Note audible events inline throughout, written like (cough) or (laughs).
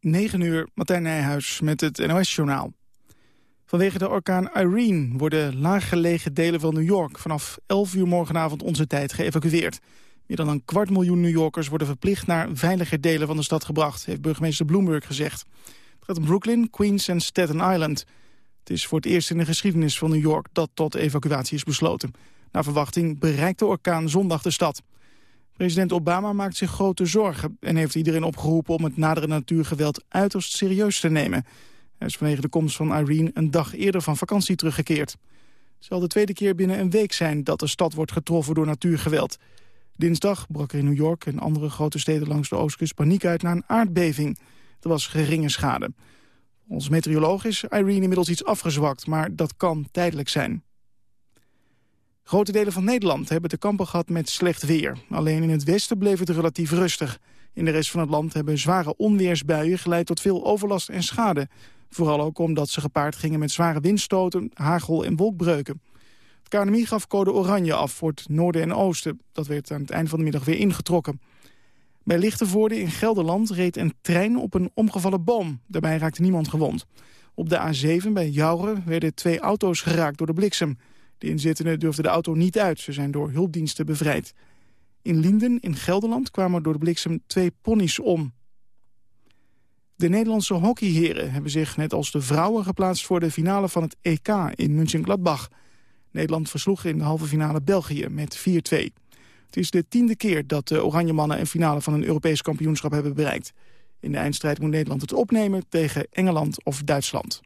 9 uur, Martijn Nijhuis met het NOS-journaal. Vanwege de orkaan Irene worden laaggelegen delen van New York... vanaf 11 uur morgenavond onze tijd geëvacueerd. Meer dan een kwart miljoen New Yorkers worden verplicht... naar veiliger delen van de stad gebracht, heeft burgemeester Bloomberg gezegd. Het gaat om Brooklyn, Queens en Staten Island. Het is voor het eerst in de geschiedenis van New York... dat tot evacuatie is besloten. Naar verwachting bereikt de orkaan zondag de stad. President Obama maakt zich grote zorgen en heeft iedereen opgeroepen om het nadere natuurgeweld uiterst serieus te nemen. Hij is vanwege de komst van Irene een dag eerder van vakantie teruggekeerd. Het zal de tweede keer binnen een week zijn dat de stad wordt getroffen door natuurgeweld. Dinsdag brak er in New York en andere grote steden langs de oostkust paniek uit na een aardbeving. Er was geringe schade. Ons meteoroloog is Irene inmiddels iets afgezwakt, maar dat kan tijdelijk zijn. Grote delen van Nederland hebben te kampen gehad met slecht weer. Alleen in het westen bleef het relatief rustig. In de rest van het land hebben zware onweersbuien geleid tot veel overlast en schade. Vooral ook omdat ze gepaard gingen met zware windstoten, hagel en wolkbreuken. Het KNMI gaf code oranje af voor het noorden en oosten. Dat werd aan het eind van de middag weer ingetrokken. Bij Lichtenvoorde in Gelderland reed een trein op een omgevallen boom. Daarbij raakte niemand gewond. Op de A7 bij Jouren werden twee auto's geraakt door de bliksem. De inzittenden durfden de auto niet uit. Ze zijn door hulpdiensten bevrijd. In Linden in Gelderland kwamen door de bliksem twee ponies om. De Nederlandse hockeyheren hebben zich net als de vrouwen geplaatst... voor de finale van het EK in München-Gladbach. Nederland versloeg in de halve finale België met 4-2. Het is de tiende keer dat de Oranje Mannen een finale van een Europees kampioenschap hebben bereikt. In de eindstrijd moet Nederland het opnemen tegen Engeland of Duitsland.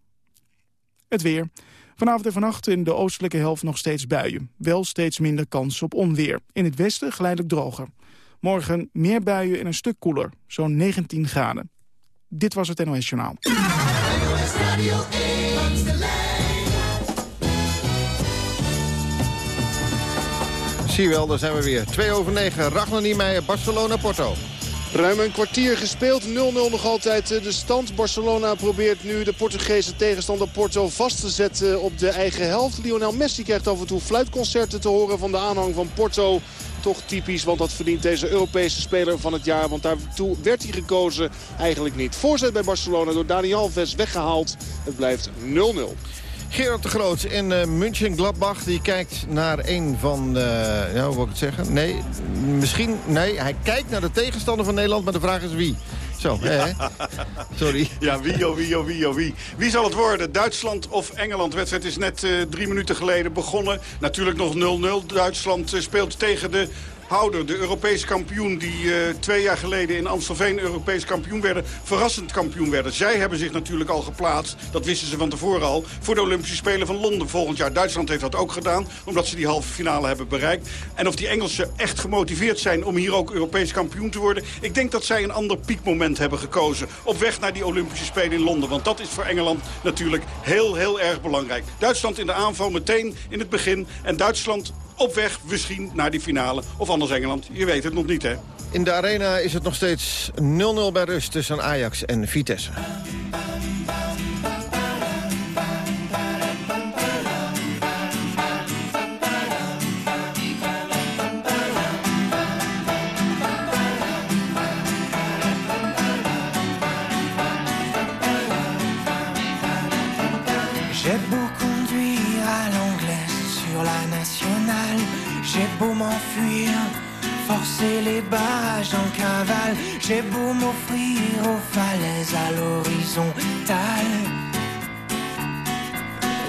Het weer. Vanavond en vannacht in de oostelijke helft nog steeds buien. Wel steeds minder kans op onweer. In het westen geleidelijk droger. Morgen meer buien en een stuk koeler. Zo'n 19 graden. Dit was het NOS Journaal. Zie wel, daar zijn we weer. 2 over 9, Ragnar Niemeyer, Barcelona-Porto. Ruim een kwartier gespeeld. 0-0 nog altijd de stand. Barcelona probeert nu de Portugese tegenstander Porto vast te zetten op de eigen helft. Lionel Messi krijgt af en toe fluitconcerten te horen van de aanhang van Porto. Toch typisch, want dat verdient deze Europese speler van het jaar. Want daartoe werd hij gekozen eigenlijk niet. Voorzet bij Barcelona door Dani Alves weggehaald. Het blijft 0-0. Gerard de Groot in uh, München Gladbach. Die kijkt naar een van, uh, ja, hoe wil ik het zeggen? Nee, misschien, nee, hij kijkt naar de tegenstander van Nederland, maar de vraag is wie. Zo, hè? (laughs) Sorry. Ja, wie, oh, wie, oh, wie, oh, wie. Wie zal het worden? Duitsland of Engeland? De wedstrijd is net uh, drie minuten geleden begonnen. Natuurlijk nog 0-0. Duitsland speelt tegen de Houder, de Europese kampioen die uh, twee jaar geleden in Amstelveen Europees kampioen werden, verrassend kampioen werden. Zij hebben zich natuurlijk al geplaatst, dat wisten ze van tevoren al, voor de Olympische Spelen van Londen volgend jaar. Duitsland heeft dat ook gedaan, omdat ze die halve finale hebben bereikt. En of die Engelsen echt gemotiveerd zijn om hier ook Europees kampioen te worden, ik denk dat zij een ander piekmoment hebben gekozen. Op weg naar die Olympische Spelen in Londen, want dat is voor Engeland natuurlijk heel, heel erg belangrijk. Duitsland in de aanval meteen in het begin en Duitsland op weg misschien naar die finale. Of anders Engeland. Je weet het nog niet, hè? In de arena is het nog steeds 0-0 bij rust tussen Ajax en Vitesse. Forcer les barrages en cavale. J'ai beau m'offrir aux falaises à l'horizontale.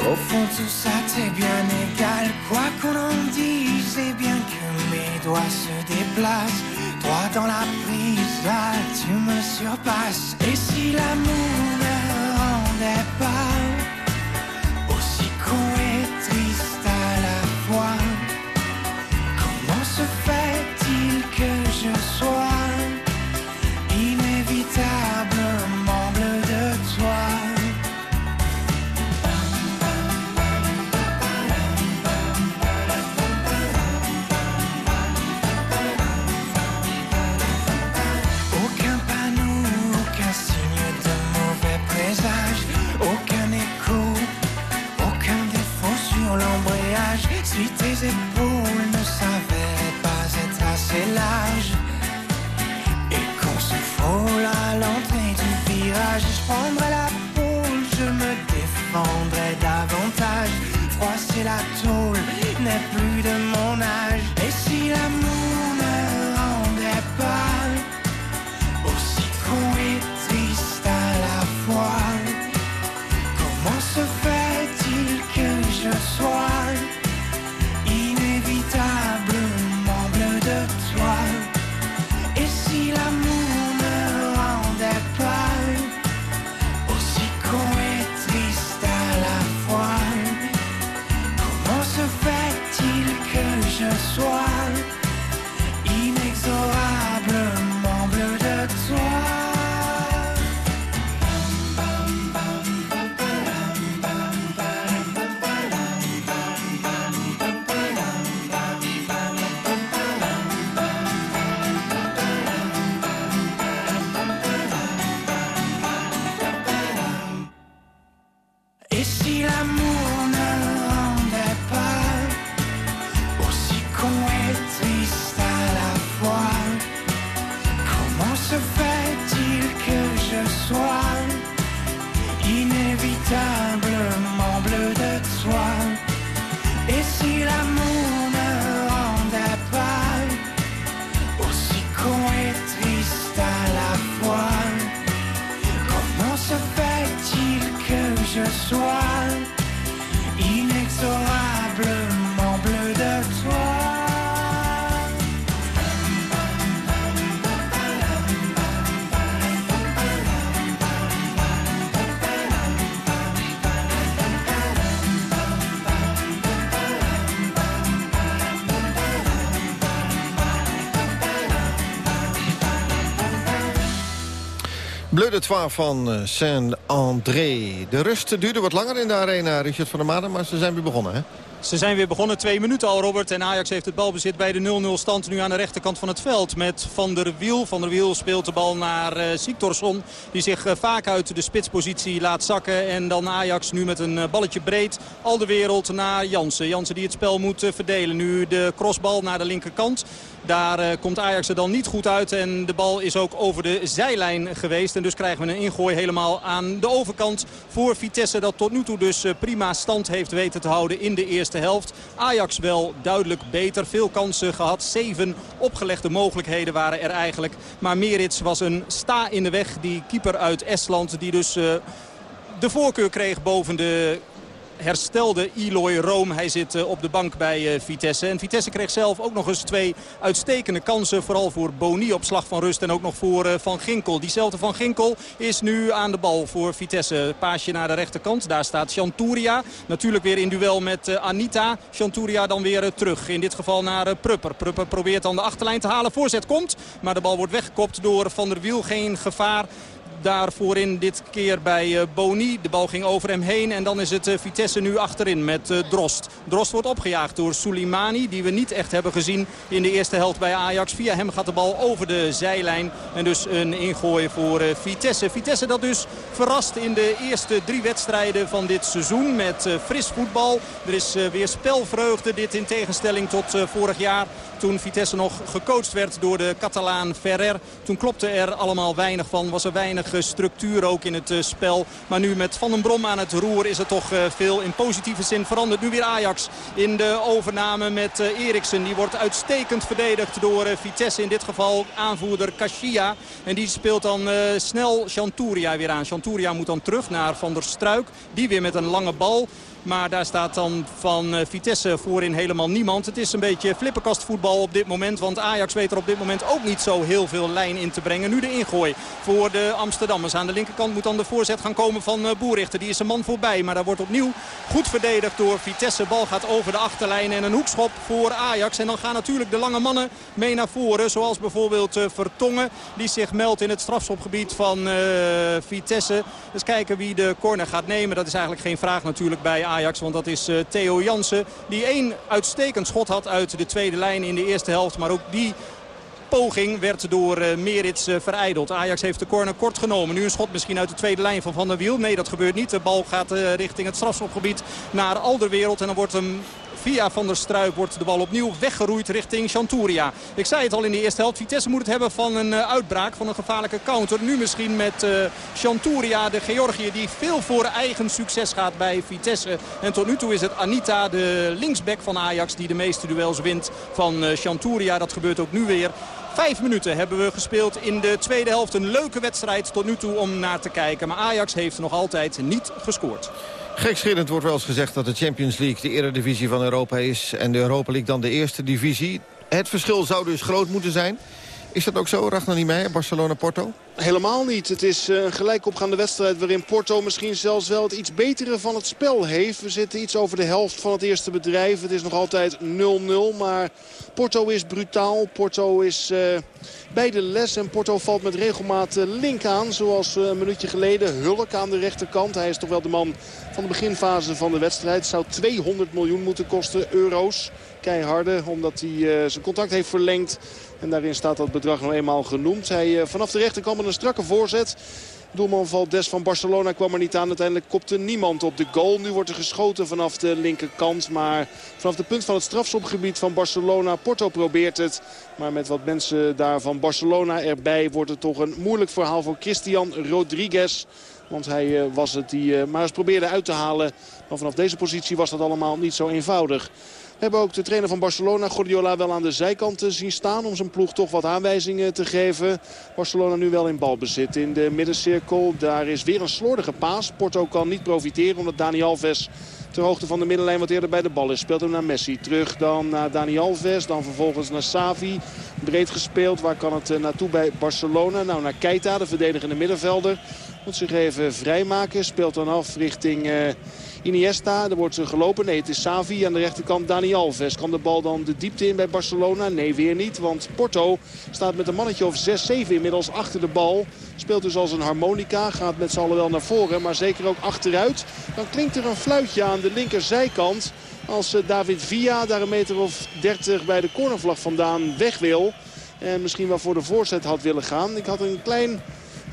Au fond, tout ça t'est bien égal. Quoi qu'on en dise, et bien que mes doigts se déplacent. Droit dans la prise, là, tu me surpasses. Et si l'amour ne rendait pas courage, je prendrai la pole, je me défendrai davantage. Froisser la tôle n'est plus de mon âge. De Trois van eh, Saint-André. De rust duurde wat langer in de arena, Richard van der Maden, maar ze zijn weer begonnen, hè? Ze zijn weer begonnen, twee minuten al Robert. En Ajax heeft het balbezit bij de 0-0 stand nu aan de rechterkant van het veld. Met Van der Wiel. Van der Wiel speelt de bal naar uh. Die zich uh, vaak uit de spitspositie laat zakken. En dan Ajax nu met een balletje breed. Al de wereld naar Jansen. Jansen die het spel moet verdelen. Nu de crossbal naar de linkerkant. Daar komt Ajax er dan niet goed uit. En de bal is ook over de zijlijn geweest. En dus krijgen we een ingooi helemaal aan de overkant voor Vitesse. Dat tot nu toe dus prima stand heeft weten te houden in de eerste helft. Ajax wel duidelijk beter. Veel kansen gehad. Zeven opgelegde mogelijkheden waren er eigenlijk. Maar Merits was een sta in de weg. Die keeper uit Estland die dus uh, de voorkeur kreeg boven de herstelde Eloy Room. Hij zit uh, op de bank bij uh, Vitesse. En Vitesse kreeg zelf ook nog eens twee uitstekende kansen. Vooral voor Boni op slag van rust en ook nog voor uh, Van Ginkel. Diezelfde Van Ginkel is nu aan de bal voor Vitesse. Paasje naar de rechterkant. Daar staat Chanturia. Natuurlijk weer in duel met Anita. Chanturia dan weer terug. In dit geval naar Prupper. Prupper probeert dan de achterlijn te halen. Voorzet komt. Maar de bal wordt weggekopt door Van der Wiel. Geen gevaar daar voorin dit keer bij uh, Boni. De bal ging over hem heen en dan is het uh, Vitesse nu achterin met uh, Drost. Drost wordt opgejaagd door Soleimani die we niet echt hebben gezien in de eerste helft bij Ajax. Via hem gaat de bal over de zijlijn en dus een ingooi voor Vitesse. Vitesse dat dus verrast in de eerste drie wedstrijden van dit seizoen met fris voetbal. Er is weer spelvreugde, dit in tegenstelling tot vorig jaar toen Vitesse nog gecoacht werd door de Catalaan Ferrer. Toen klopte er allemaal weinig van, was er weinig structuur ook in het uh, spel. Maar nu met Van den Brom aan het roer is er toch uh, veel in positieve zin veranderd. Nu weer Ajax in de overname met Eriksen. Die wordt uitstekend verdedigd door Vitesse. In dit geval aanvoerder Kashia. En die speelt dan snel Chanturia weer aan. Chanturia moet dan terug naar Van der Struik. Die weer met een lange bal. Maar daar staat dan van Vitesse voorin helemaal niemand. Het is een beetje flipperkastvoetbal op dit moment. Want Ajax weet er op dit moment ook niet zo heel veel lijn in te brengen. Nu de ingooi voor de Amsterdammers. Aan de linkerkant moet dan de voorzet gaan komen van Boerichter. Die is een man voorbij. Maar daar wordt opnieuw goed verdedigd door Vitesse. Bal gaat over de achterlijn en een hoekschop voor Ajax. En dan gaan natuurlijk de lange mannen mee naar voren. Zoals bijvoorbeeld Vertongen. Die zich meldt in het strafschopgebied van Vitesse. Dus kijken wie de corner gaat nemen. Dat is eigenlijk geen vraag natuurlijk bij Ajax. Ajax. Want dat is uh, Theo Jansen. Die één uitstekend schot had uit de tweede lijn in de eerste helft. Maar ook die poging werd door uh, Merits uh, vereideld. Ajax heeft de corner kort genomen. Nu een schot misschien uit de tweede lijn van Van der Wiel. Nee, dat gebeurt niet. De bal gaat richting het strafschopgebied naar Alderwereld. En dan wordt hem via Van der Struik wordt de bal opnieuw weggeroeid richting Chanturia. Ik zei het al in de eerste helft. Vitesse moet het hebben van een uitbraak, van een gevaarlijke counter. Nu misschien met Chanturia, de Georgië, die veel voor eigen succes gaat bij Vitesse. En tot nu toe is het Anita, de linksback van Ajax, die de meeste duels wint van Chanturia. Dat gebeurt ook nu weer. Vijf minuten hebben we gespeeld in de tweede helft. Een leuke wedstrijd tot nu toe om naar te kijken. Maar Ajax heeft nog altijd niet gescoord. Gekscherend wordt wel eens gezegd dat de Champions League de eredivisie van Europa is... en de Europa League dan de eerste divisie. Het verschil zou dus groot moeten zijn. Is dat ook zo, Ragnar Niemeyer, Barcelona-Porto? Helemaal niet. Het is een gelijkopgaande wedstrijd waarin Porto misschien zelfs wel het iets betere van het spel heeft. We zitten iets over de helft van het eerste bedrijf. Het is nog altijd 0-0, maar Porto is brutaal. Porto is uh, bij de les en Porto valt met regelmaat link aan. Zoals een minuutje geleden Hulk aan de rechterkant. Hij is toch wel de man van de beginfase van de wedstrijd. Zou 200 miljoen moeten kosten, euro's. Keiharde, omdat hij zijn contract heeft verlengd. En daarin staat dat bedrag nog eenmaal genoemd. Hij uh, vanaf de rechterkant met een strakke voorzet. Doelman Valdes van Barcelona kwam er niet aan. Uiteindelijk kopte niemand op de goal. Nu wordt er geschoten vanaf de linkerkant. Maar vanaf de punt van het strafschopgebied van Barcelona. Porto probeert het. Maar met wat mensen daar van Barcelona erbij wordt het toch een moeilijk verhaal voor Christian Rodriguez. Want hij uh, was het die uh, maar eens probeerde uit te halen. Maar vanaf deze positie was dat allemaal niet zo eenvoudig. Hebben ook de trainer van Barcelona, Guardiola, wel aan de zijkant zien staan... om zijn ploeg toch wat aanwijzingen te geven. Barcelona nu wel in balbezit in de middencirkel. Daar is weer een slordige paas. Porto kan niet profiteren omdat Dani Alves ter hoogte van de middenlijn wat eerder bij de bal is. Speelt hem naar Messi. Terug dan naar Dani Alves. Dan vervolgens naar Savi. Breed gespeeld. Waar kan het naartoe bij Barcelona? Nou, naar Keita, de verdedigende middenvelder. Moet zich even vrijmaken. Speelt dan af richting... Uh, Iniesta, er wordt gelopen. Nee, het is Savi aan de rechterkant. Dani Alves. Kan de bal dan de diepte in bij Barcelona? Nee, weer niet. Want Porto staat met een mannetje of 6-7 inmiddels achter de bal. Speelt dus als een harmonica. Gaat met z'n allen wel naar voren, maar zeker ook achteruit. Dan klinkt er een fluitje aan de linkerzijkant. Als eh, David Villa daar een meter of 30 bij de cornervlag vandaan weg wil. En misschien wel voor de voorzet had willen gaan. Ik had een klein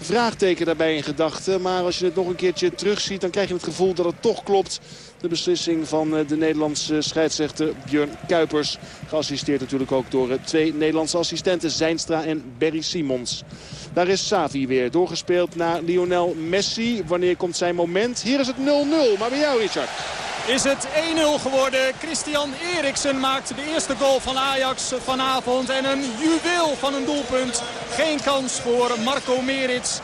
vraagteken daarbij in gedachten. Maar als je het nog een keertje terugziet, dan krijg je het gevoel dat het toch klopt. De beslissing van eh, de Nederlandse scheidsrechter Björn Kuipers. Geassisteerd natuurlijk ook door eh, twee Nederlandse assistenten. Zijnstra en Berry Simons. Daar is Savi weer doorgespeeld naar Lionel Messi. Wanneer komt zijn moment? Hier is het 0-0. Maar bij jou Richard is het 1-0 geworden. Christian Eriksen maakt de eerste goal van Ajax vanavond. En een juweel van een doelpunt. Geen kans voor Marco Merits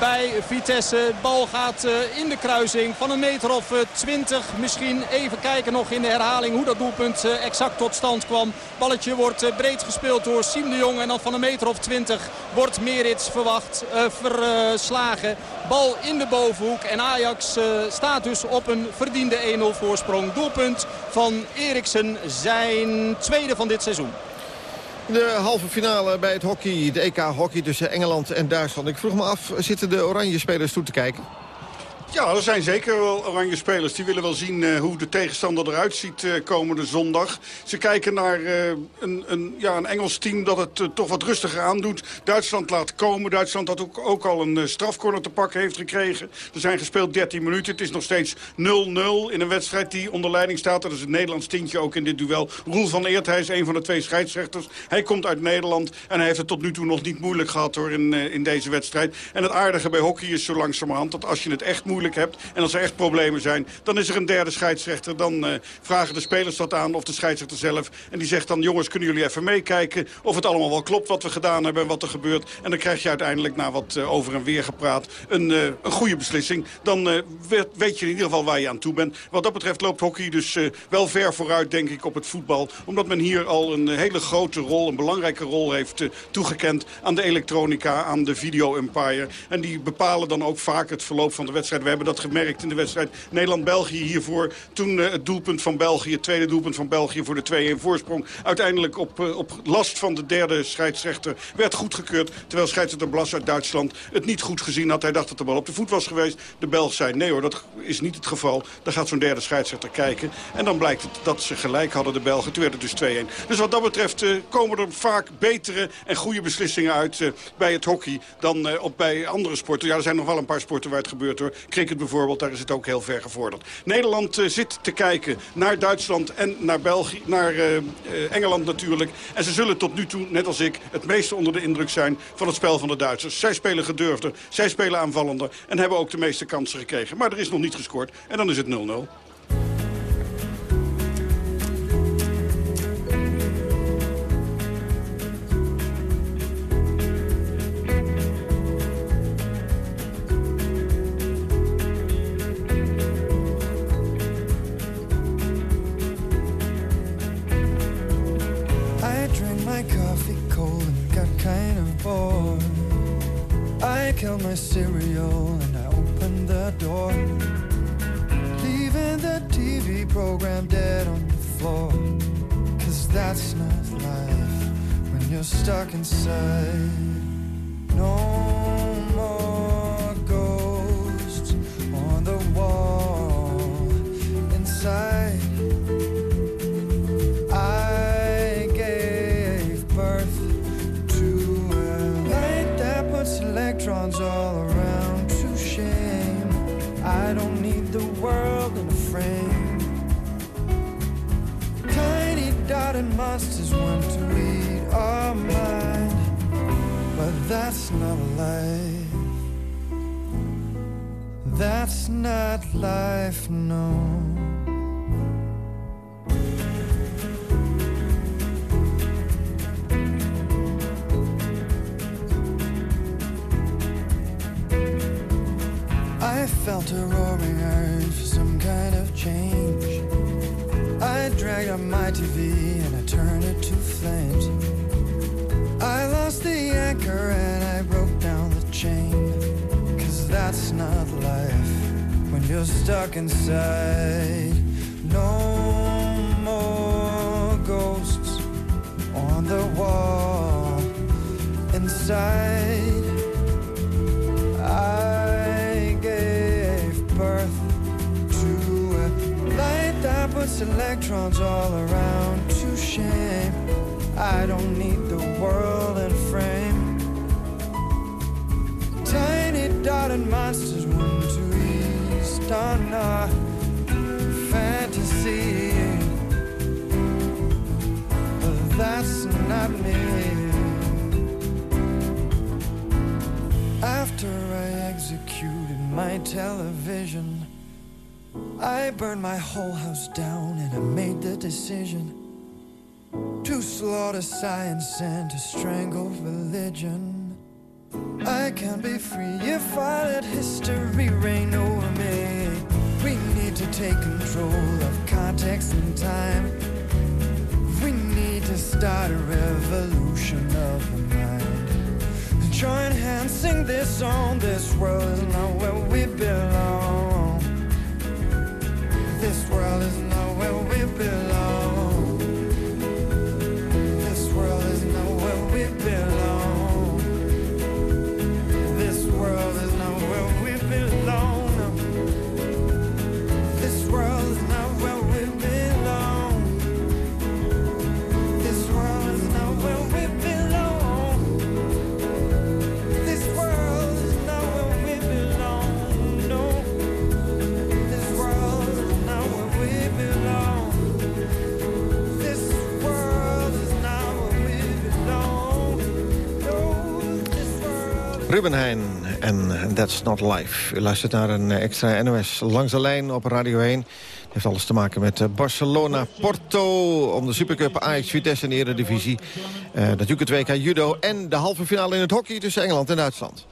bij Vitesse. Bal gaat eh, in de kruising van een meter of 20 eh, misschien. Even kijken nog in de herhaling hoe dat doelpunt eh, exact tot stand kwam. Balletje wordt breed gespeeld door Siem de Jong. En dan van een meter of 20 wordt Merits verwacht, verslagen. Bal in de bovenhoek. En Ajax staat dus op een verdiende 1-0 voorsprong. Doelpunt van Eriksen zijn tweede van dit seizoen. De halve finale bij het hockey, de EK hockey tussen Engeland en Duitsland. Ik vroeg me af, zitten de oranje spelers toe te kijken? Ja, er zijn zeker wel oranje spelers. Die willen wel zien uh, hoe de tegenstander eruit ziet uh, komende zondag. Ze kijken naar uh, een, een, ja, een Engels team dat het toch wat rustiger aandoet. Duitsland laat komen. Duitsland dat ook, ook al een strafcorner te pakken heeft gekregen. Er zijn gespeeld 13 minuten. Het is nog steeds 0-0 in een wedstrijd die onder leiding staat. Dat is het Nederlands tintje ook in dit duel. Roel van Eert, hij is een van de twee scheidsrechters. Hij komt uit Nederland en hij heeft het tot nu toe nog niet moeilijk gehad hoor, in, in deze wedstrijd. En het aardige bij hockey is zo langzamerhand dat als je het echt moeilijk hebt... en als er echt problemen zijn, dan is er een derde scheidsrechter. Dan uh, vragen de spelers dat aan, of de scheidsrechter zelf. En die zegt dan, jongens, kunnen jullie even meekijken... of het allemaal wel klopt wat we gedaan hebben en wat er gebeurt. En dan krijg je uiteindelijk, na wat uh, over en weer gepraat... een, uh, een goede beslissing. Dan weet je in ieder geval waar je aan toe bent. Wat dat betreft loopt hockey dus wel ver vooruit, denk ik, op het voetbal. Omdat men hier al een hele grote rol, een belangrijke rol heeft toegekend... aan de elektronica, aan de video-empire. En die bepalen dan ook vaak het verloop van de wedstrijd hebben dat gemerkt in de wedstrijd Nederland-België hiervoor. Toen uh, het doelpunt van België, het tweede doelpunt van België voor de 2-1 voorsprong. Uiteindelijk op, uh, op last van de derde scheidsrechter werd goedgekeurd. Terwijl scheidsrechter Blas uit Duitsland het niet goed gezien had. Hij dacht dat de bal op de voet was geweest. De Belg zei nee hoor, dat is niet het geval. Dan gaat zo'n derde scheidsrechter kijken. En dan blijkt het dat ze gelijk hadden de Belgen. Toen werd het dus 2-1. Dus wat dat betreft uh, komen er vaak betere en goede beslissingen uit bij het hockey dan op bij andere sporten. Ja, er zijn nog wel een paar sporten waar het gebeurt hoor bijvoorbeeld, daar is het ook heel ver gevorderd. Nederland uh, zit te kijken naar Duitsland en naar, België, naar uh, Engeland natuurlijk. En ze zullen tot nu toe, net als ik, het meeste onder de indruk zijn van het spel van de Duitsers. Zij spelen gedurfder, zij spelen aanvallender en hebben ook de meeste kansen gekregen. Maar er is nog niet gescoord en dan is het 0-0. Inside. I gave birth to a light that puts electrons all around to shame. I don't need the world in frame. Tiny dotted monsters want to east on our fantasy. But that's not me. My television, I burned my whole house down and I made the decision to slaughter science and to strangle religion. I can't be free if I let history reign over me. We need to take control of context and time. We need to start a revolution of the mind. Join hands, sing this song. This world is not where we belong. This world is not where we belong. Ruben Heijn en That's Not Life. U luistert naar een extra NOS langs de lijn op Radio 1. Heeft alles te maken met eh, Barcelona, Porto... om de Supercup Ajax, Vitesse en de Eredivisie. Uh, natuurlijk het WK Judo en de halve finale in het hockey tussen Engeland en Duitsland.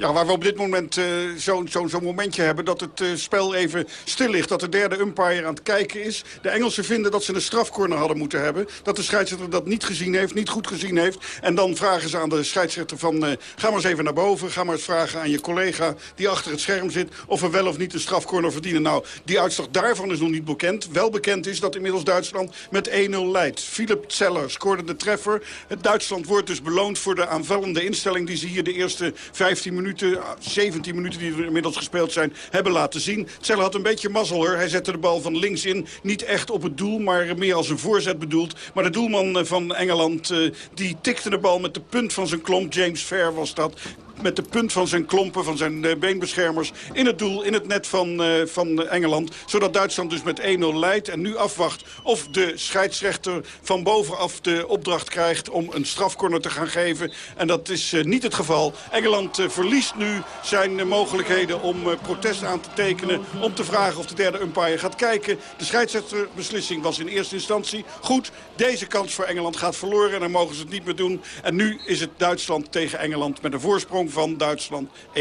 Ja, waar we op dit moment uh, zo'n zo, momentje hebben dat het uh, spel even stil ligt. Dat de derde umpire aan het kijken is. De Engelsen vinden dat ze een strafcorner hadden moeten hebben. Dat de scheidsrechter dat niet gezien heeft, niet goed gezien heeft. En dan vragen ze aan de scheidsrechter van... Uh, ga maar eens even naar boven. Ga maar eens vragen aan je collega die achter het scherm zit... of we wel of niet een strafcorner verdienen. Nou, die uitslag daarvan is nog niet bekend. Wel bekend is dat inmiddels Duitsland met 1-0 leidt. Philip Zeller scoorde de treffer. Het Duitsland wordt dus beloond voor de aanvallende instelling... die ze hier de eerste 15 minuten minuten, 17 minuten die er inmiddels gespeeld zijn, hebben laten zien. Zeller had een beetje mazzel hoor. Hij zette de bal van links in. Niet echt op het doel, maar meer als een voorzet bedoeld. Maar de doelman van Engeland, die tikte de bal met de punt van zijn klomp. James Fair was dat met de punt van zijn klompen, van zijn uh, beenbeschermers... in het doel, in het net van, uh, van Engeland. Zodat Duitsland dus met 1-0 leidt en nu afwacht of de scheidsrechter van bovenaf de opdracht krijgt... om een strafcorner te gaan geven. En dat is niet het geval. Engeland verliest nu zijn mogelijkheden om protest aan te tekenen... om te vragen of de derde umpire gaat kijken. De scheidsrechterbeslissing was in eerste instantie goed. Deze kans voor Engeland gaat verloren en dan mogen ze het niet meer doen. En nu is het Duitsland tegen Engeland met een voorsprong van Duitsland 1-0.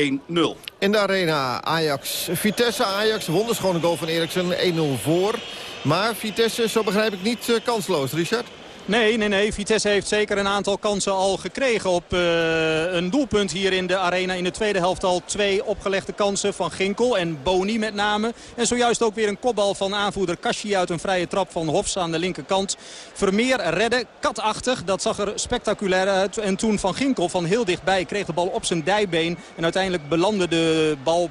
In de arena Ajax. Vitesse Ajax, wonderschone goal van Eriksen, 1-0 voor. Maar Vitesse, zo begrijp ik, niet uh, kansloos, Richard? Nee, nee, nee. Vitesse heeft zeker een aantal kansen al gekregen op uh, een doelpunt hier in de arena. In de tweede helft al twee opgelegde kansen van Ginkel en Boni met name. En zojuist ook weer een kopbal van aanvoerder Kashi uit een vrije trap van Hofs aan de linkerkant. Vermeer redden, katachtig. Dat zag er spectaculair uit. En toen van Ginkel van heel dichtbij kreeg de bal op zijn dijbeen. En uiteindelijk belandde de bal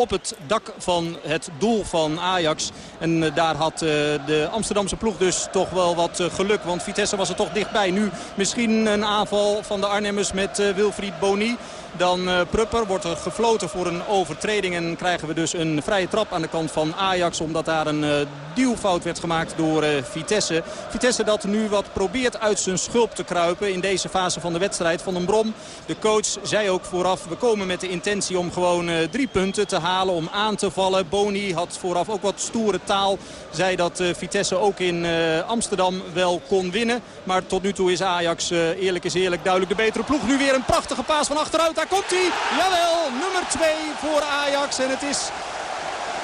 op het dak van het doel van Ajax. En eh, daar had eh, de Amsterdamse ploeg dus toch wel wat eh, geluk. Want Vitesse was er toch dichtbij. Nu misschien een aanval van de Arnhemmers met Wilfried Boni. Dan Prupper wordt er gefloten voor een overtreding. En krijgen we dus een vrije trap aan de kant van Ajax. Omdat daar een duwfout werd gemaakt door Vitesse. Vitesse dat nu wat probeert uit zijn schulp te kruipen in deze fase van de wedstrijd. Van den Brom, de coach, zei ook vooraf... we komen met de intentie om gewoon drie punten te halen, om aan te vallen. Boni had vooraf ook wat stoere taal. Zei dat Vitesse ook in Amsterdam wel kon winnen. Maar tot nu toe is Ajax, eerlijk is eerlijk, duidelijk de betere ploeg. Nu weer een prachtige paas van achteruit daar komt hij. Jawel, nummer 2 voor Ajax. En het is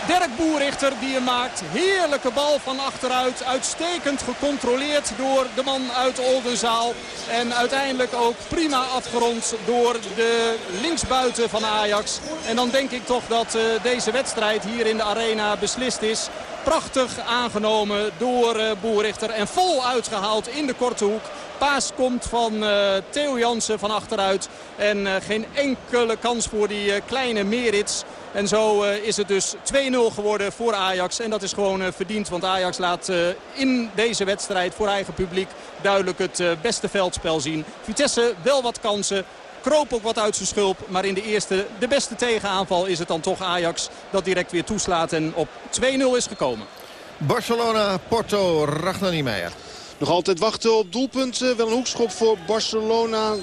Dirk Boerichter die hem maakt. Heerlijke bal van achteruit. Uitstekend gecontroleerd door de man uit Oldenzaal. En uiteindelijk ook prima afgerond door de linksbuiten van Ajax. En dan denk ik toch dat uh, deze wedstrijd hier in de arena beslist is. Prachtig aangenomen door uh, Boerichter en vol uitgehaald in de korte hoek. Paas komt van uh, Theo Jansen van achteruit. En geen enkele kans voor die kleine Merits. En zo is het dus 2-0 geworden voor Ajax. En dat is gewoon verdiend. Want Ajax laat in deze wedstrijd voor eigen publiek duidelijk het beste veldspel zien. Vitesse wel wat kansen kroop ook wat uit zijn schulp. Maar in de eerste, de beste tegenaanval is het dan toch Ajax dat direct weer toeslaat en op 2-0 is gekomen. Barcelona, Porto, Ragnar Niemeyer. Nog altijd wachten op doelpunten. Wel een hoekschop voor Barcelona. 0-0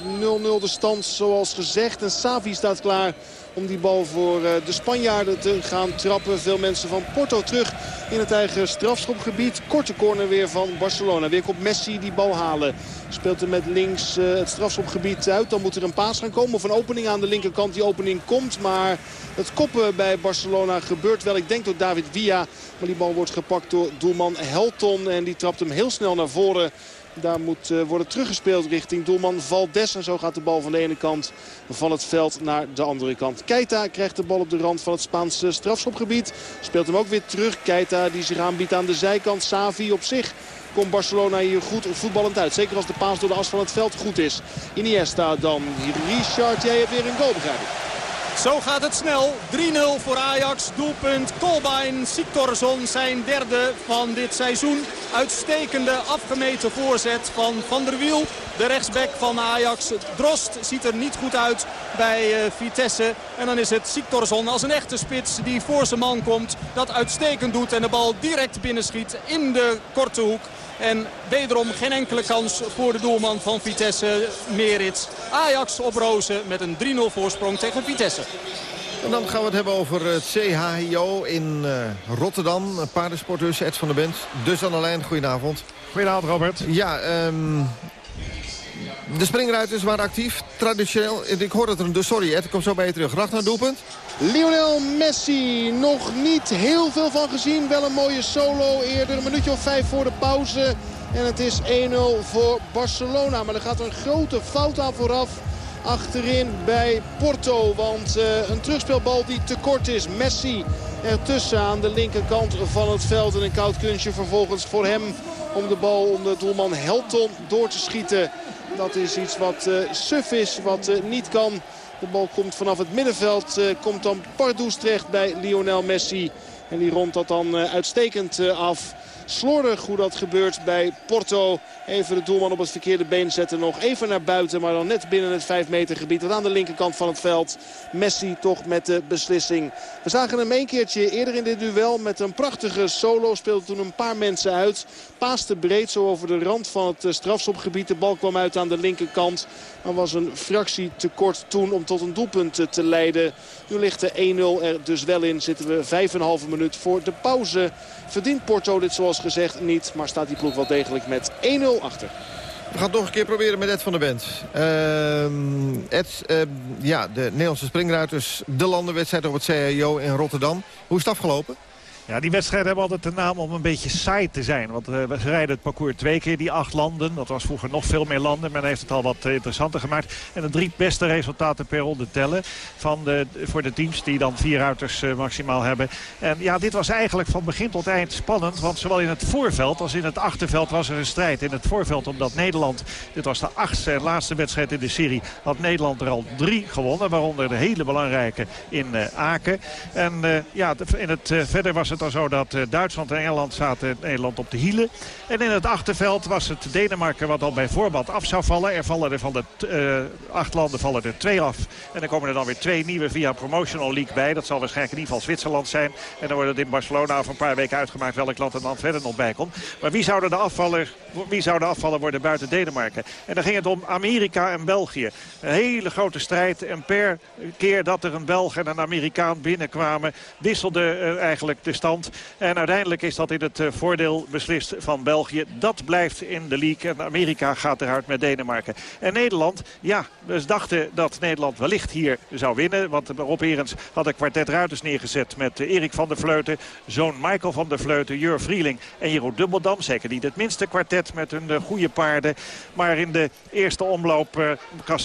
de stand zoals gezegd. En Savi staat klaar om die bal voor eh, de Spanjaarden te gaan trappen. Veel mensen van Porto terug in het eigen strafschopgebied. Korte corner weer van Barcelona. Weer komt Messi die bal halen. Speelt er met links uh, het strafschopgebied uit. Dan moet er een paas gaan komen of een opening aan de linkerkant. Die opening komt, maar het koppen bij Barcelona gebeurt wel. Ik denk door David Villa. Maar die bal wordt gepakt door doelman Helton. En die trapt hem heel snel naar voren. Daar moet uh, worden teruggespeeld richting doelman Valdes. En zo gaat de bal van de ene kant van het veld naar de andere kant. Keita krijgt de bal op de rand van het Spaanse strafschopgebied. Speelt hem ook weer terug. Keita die zich aanbiedt aan de zijkant. Savi op zich komt Barcelona hier goed voetballend uit. Zeker als de paas door de as van het veld goed is. Iniesta dan. Richard, jij hebt weer een goal begrijp. Zo gaat het snel. 3-0 voor Ajax. Doelpunt Kolbein Siktorsson zijn derde van dit seizoen. Uitstekende afgemeten voorzet van Van der Wiel. De rechtsback van Ajax. Drost ziet er niet goed uit bij uh, Vitesse. En dan is het Siktorsson als een echte spits die voor zijn man komt. Dat uitstekend doet en de bal direct binnenschiet in de korte hoek. En wederom geen enkele kans voor de doelman van Vitesse, Merits. Ajax op Rozen met een 3-0 voorsprong tegen Vitesse. En dan gaan we het hebben over het CHIO in uh, Rotterdam. Paardensport dus, Ed van der Bent. Dus aan de lijn, goedenavond. Goedenavond Robert. Ja, um, de springruiters waren actief. Traditioneel, ik hoor het er, dus sorry ik kom zo bij je terug. Graag naar doelpunt. Lionel Messi, nog niet heel veel van gezien. Wel een mooie solo eerder, een minuutje of vijf voor de pauze. En het is 1-0 voor Barcelona. Maar er gaat een grote fout aan vooraf achterin bij Porto. Want uh, een terugspeelbal die te kort is. Messi ertussen aan de linkerkant van het veld. En een koud kunstje vervolgens voor hem om de bal om de doelman Helton door te schieten. Dat is iets wat uh, suf is, wat uh, niet kan. De bal komt vanaf het middenveld, uh, komt dan Pardoes terecht bij Lionel Messi. En die rondt dat dan uitstekend af. Slordig hoe dat gebeurt bij Porto. Even de doelman op het verkeerde been zetten. Nog even naar buiten, maar dan net binnen het 5 meter gebied. Wat aan de linkerkant van het veld. Messi toch met de beslissing. We zagen hem een keertje eerder in dit duel met een prachtige solo. Speelde toen een paar mensen uit. Paaste breed zo over de rand van het eh, strafschopgebied. De bal kwam uit aan de linkerkant. Maar was een fractie te kort toen om tot een doelpunt te leiden. Nu ligt de 1-0 er dus wel in. Zitten we 5,5 minuut voor de pauze. Verdient Porto dit zoals gezegd niet. Maar staat die ploeg wel degelijk met 1-0 achter. We gaan het nog een keer proberen met Ed van der Bent. Uh, Ed, uh, ja, de Nederlandse springruiters, de landenwedstrijd op het CAO in Rotterdam. Hoe is het afgelopen? Ja, die wedstrijden hebben altijd de naam om een beetje saai te zijn. Want uh, we rijden het parcours twee keer, die acht landen. Dat was vroeger nog veel meer landen. Men heeft het al wat interessanter gemaakt. En de drie beste resultaten per ronde tellen. Van de, voor de teams die dan vier ruiters uh, maximaal hebben. En ja, dit was eigenlijk van begin tot eind spannend. Want zowel in het voorveld als in het achterveld was er een strijd. In het voorveld omdat Nederland, dit was de achtste en laatste wedstrijd in de serie. Had Nederland er al drie gewonnen. Waaronder de hele belangrijke in Aken. En ja, in het verder was het dan zo dat Duitsland en Engeland zaten Nederland op de hielen. En in het achterveld was het Denemarken wat al bij voorbaat af zou vallen. Er vallen er van de uh, acht landen vallen er twee af. En dan komen er dan weer twee nieuwe via Promotional League bij. Dat zal waarschijnlijk in ieder geval Zwitserland zijn. En dan wordt het in Barcelona over een paar weken uitgemaakt welk land er dan verder nog bij komt. Maar wie zou de afvaller, wie zou de afvaller worden buiten Denemarken? En dan ging het om Amerika en België. Een hele grote strijd. En per keer dat er een Belg en een Amerikaan binnenkwamen... wisselde uh, eigenlijk de En uiteindelijk is dat in het uh, voordeel beslist van België. Dat blijft in de league. En Amerika gaat eruit met Denemarken. En Nederland, ja, we dachten dat Nederland wellicht hier zou winnen. Want Rob Erens had een kwartet ruiters neergezet met uh, Erik van der Vleuten. Zoon Michael van der Vleuten, Jur Vrieling en Jeroen Dubbeldam. Zeker niet het minste kwartet met hun uh, goede paarden. Maar in de eerste omloop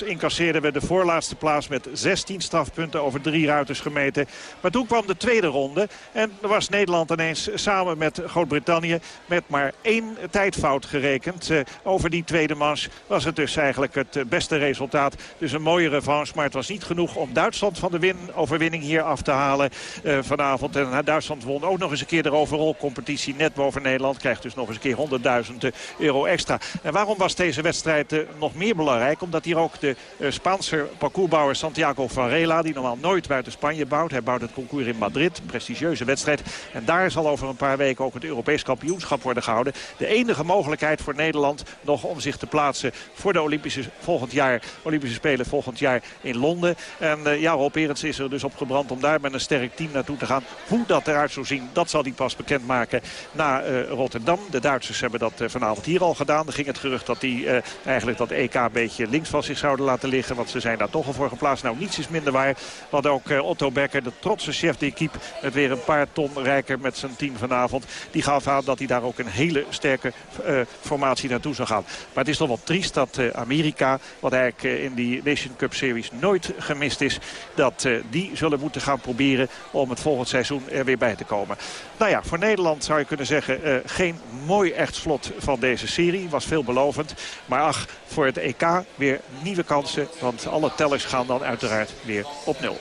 incasseerden we de voorlaatste plaats met 16 strafpunten over drie ruiters gemeten. Maar toen kwam de tweede ronde en er was Nederland ineens samen met Groot-Brittannië met maar één tijdfout gerekend. Uh, over die tweede manche was het dus eigenlijk het uh, beste resultaat. Dus een mooie revanche, maar het was niet genoeg om Duitsland van de win overwinning hier af te halen uh, vanavond. En Duitsland won ook nog eens een keer de overall competitie net boven Nederland. Krijgt dus nog eens een keer 100.000 euro extra. En waarom was deze wedstrijd nog meer belangrijk? Omdat hier ook de Spaanse parcoursbouwer Santiago Varela, die normaal nooit buiten Spanje bouwt. Hij bouwt het concours in Madrid, prestigieuze wedstrijd. En daar zal over een paar weken ook het Europees kampioenschap worden gehouden. De enige mogelijkheid voor Nederland nog om zich te plaatsen voor de Olympische, volgend jaar, Olympische Spelen volgend jaar in Londen. En uh, ja, Rob is er dus op gebrand om daar met een sterk team naartoe te gaan. Hoe dat eruit zou zien, dat zal hij pas bekendmaken na uh, Rotterdam. De Duitsers hebben dat uh, vanavond hier al gedaan. Er ging het gerucht dat die eigenlijk dat EK een beetje links van zich zouden laten liggen. Want ze zijn daar toch al voor geplaatst. Nou, niets is minder waar. Want ook Otto Becker, de trotse chef de equipe, met weer een paar ton rijker met zijn team vanavond. Die gaf aan dat hij daar ook een hele sterke uh, formatie naartoe zou gaan. Maar het is toch wel triest dat uh, Amerika, wat eigenlijk uh, in die Nation Cup Series nooit gemist is... dat die zullen moeten gaan proberen om het volgend seizoen er weer bij te komen. Nou ja, voor Nederland zou je kunnen zeggen geen mooi echt slot van deze serie. Was veelbelovend. Maar ach, voor het EK weer nieuwe kansen. Want alle tellers gaan dan uiteraard weer op nul.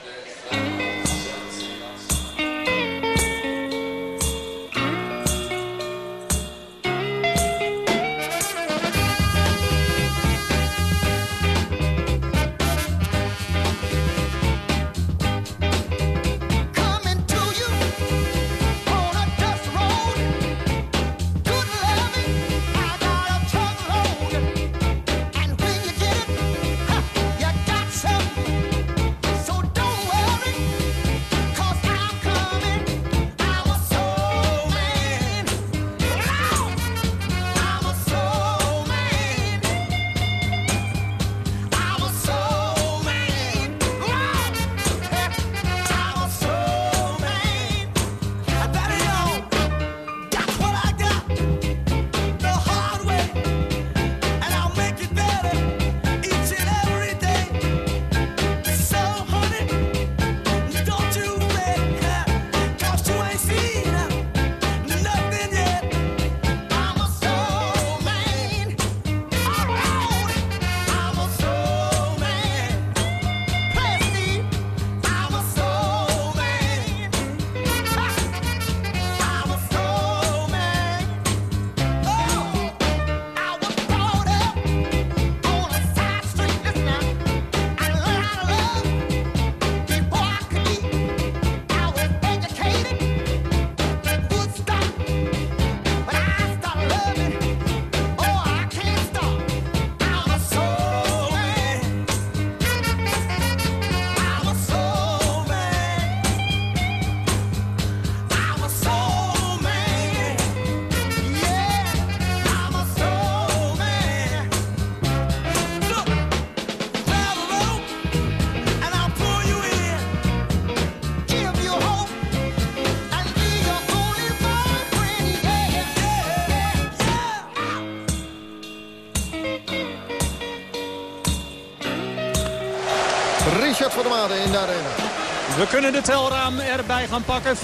We kunnen de telraam erbij gaan pakken. 4-0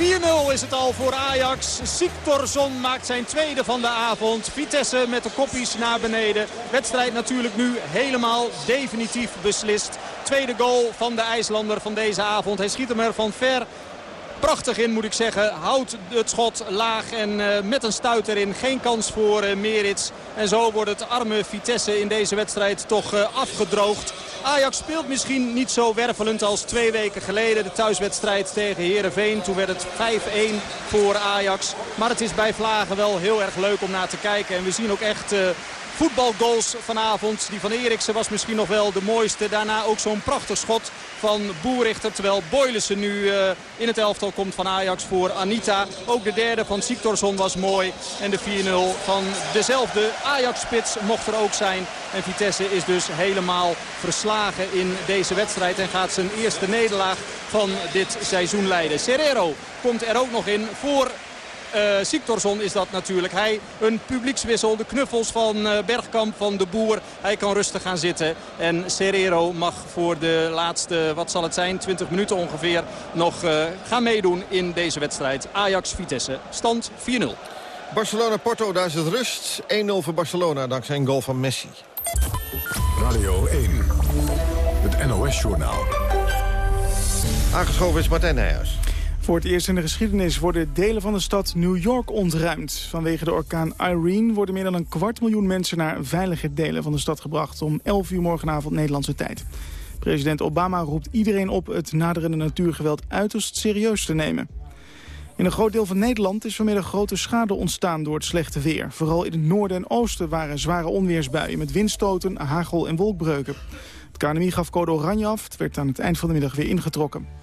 is het al voor Ajax. Siktorsson maakt zijn tweede van de avond. Vitesse met de koppies naar beneden. Wedstrijd natuurlijk nu helemaal definitief beslist. Tweede goal van de IJslander van deze avond. Hij schiet hem er van ver prachtig in moet ik zeggen. Houdt het schot laag en uh, met een stuit erin. Geen kans voor uh, Merits. En zo wordt het arme Vitesse in deze wedstrijd toch uh, afgedroogd. Ajax speelt misschien niet zo wervelend als twee weken geleden. De thuiswedstrijd tegen Heerenveen. Toen werd het 5-1 voor Ajax. Maar het is bij Vlagen wel heel erg leuk om naar te kijken. En we zien ook echt voetbalgoals vanavond. Die van Eriksen was misschien nog wel de mooiste. Daarna ook zo'n prachtig schot van Boerichter. Terwijl Boylissen nu uh, in het elftal komt van Ajax voor Anita. Ook de derde van Siktorsson was mooi. En de 4-0 van dezelfde Ajax-spits mocht er ook zijn. En Vitesse is dus helemaal verslagen in deze wedstrijd. En gaat zijn eerste nederlaag van dit seizoen leiden. Serrero komt er ook nog in voor Siktorsson is dat natuurlijk. Hij een publiekswissel. De knuffels van uh, Bergkamp van de Boer. Hij kan rustig gaan zitten. En Serrero mag voor de laatste, wat zal het zijn, 20 minuten ongeveer... nog uh, gaan meedoen in deze wedstrijd. Ajax-Vitesse. Stand 4-0. Barcelona-Porto, daar is het rust. 1-0 voor Barcelona dankzij een goal van Messi. Radio 1, het NOS-journaal. Aangeschoven is Martijn Nijhuis. Voor het eerst in de geschiedenis worden delen van de stad New York ontruimd. Vanwege de orkaan Irene worden meer dan een kwart miljoen mensen naar veilige delen van de stad gebracht om 11 uur morgenavond Nederlandse tijd. President Obama roept iedereen op het naderende natuurgeweld uiterst serieus te nemen. In een groot deel van Nederland is vanmiddag grote schade ontstaan door het slechte weer. Vooral in het noorden en oosten waren zware onweersbuien met windstoten, hagel en wolkbreuken. Het KNMI gaf code oranje af. Het werd aan het eind van de middag weer ingetrokken.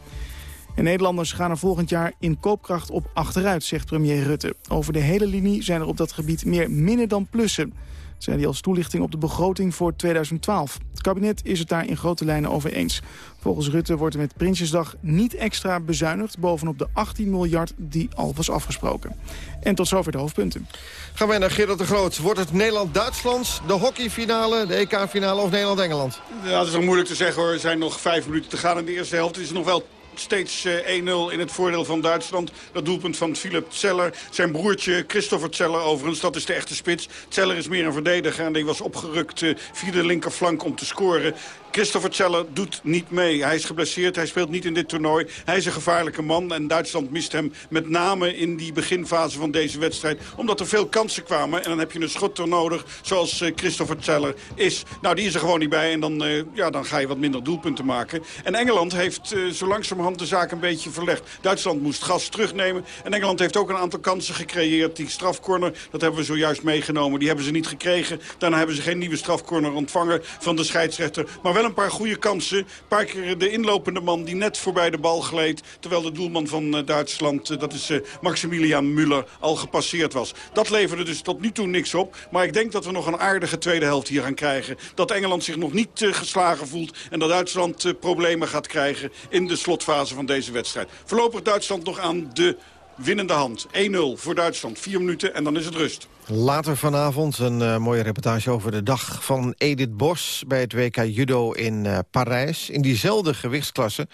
En Nederlanders gaan er volgend jaar in koopkracht op achteruit, zegt premier Rutte. Over de hele linie zijn er op dat gebied meer minnen dan plussen. Dat zei hij als toelichting op de begroting voor 2012. Het kabinet is het daar in grote lijnen over eens. Volgens Rutte wordt er met Prinsjesdag niet extra bezuinigd... bovenop de 18 miljard die al was afgesproken. En tot zover de hoofdpunten. Gaan wij naar Gerard de Groot. Wordt het Nederland-Duitsland, de hockeyfinale, de EK-finale of Nederland-Engeland? Ja, dat is nog moeilijk te zeggen hoor. Er zijn nog vijf minuten te gaan in de eerste helft. Het is nog wel steeds 1-0 eh, in het voordeel van Duitsland. Dat doelpunt van Philip Zeller. Zijn broertje Christopher Zeller overigens, dat is de echte spits. Zeller is meer een verdediger en die was opgerukt eh, via de linkerflank om te scoren. Christopher Zeller doet niet mee. Hij is geblesseerd, hij speelt niet in dit toernooi. Hij is een gevaarlijke man en Duitsland mist hem met name in die beginfase van deze wedstrijd. Omdat er veel kansen kwamen en dan heb je een schotter nodig zoals uh, Christopher Zeller is. Nou, die is er gewoon niet bij en dan, uh, ja, dan ga je wat minder doelpunten maken. En Engeland heeft uh, zo langzamerhand de zaak een beetje verlegd. Duitsland moest gas terugnemen en Engeland heeft ook een aantal kansen gecreëerd. Die strafcorner, dat hebben we zojuist meegenomen, die hebben ze niet gekregen. Daarna hebben ze geen nieuwe strafcorner ontvangen van de scheidsrechter. Maar wel een paar goede kansen. Een paar keer de inlopende man die net voorbij de bal gleed. Terwijl de doelman van uh, Duitsland, uh, dat is uh, Maximilian Müller, al gepasseerd was. Dat leverde dus tot nu toe niks op. Maar ik denk dat we nog een aardige tweede helft hier gaan krijgen. Dat Engeland zich nog niet geslagen voelt. En dat Duitsland problemen gaat krijgen in de slotfase van deze wedstrijd. Voorlopig Duitsland nog aan de winnende hand. 1-0 voor Duitsland. Vier minuten en dan is het rust. Later vanavond een uh, mooie reportage over de dag van Edith Bos... bij het WK Judo in uh, Parijs. In diezelfde gewichtsklasse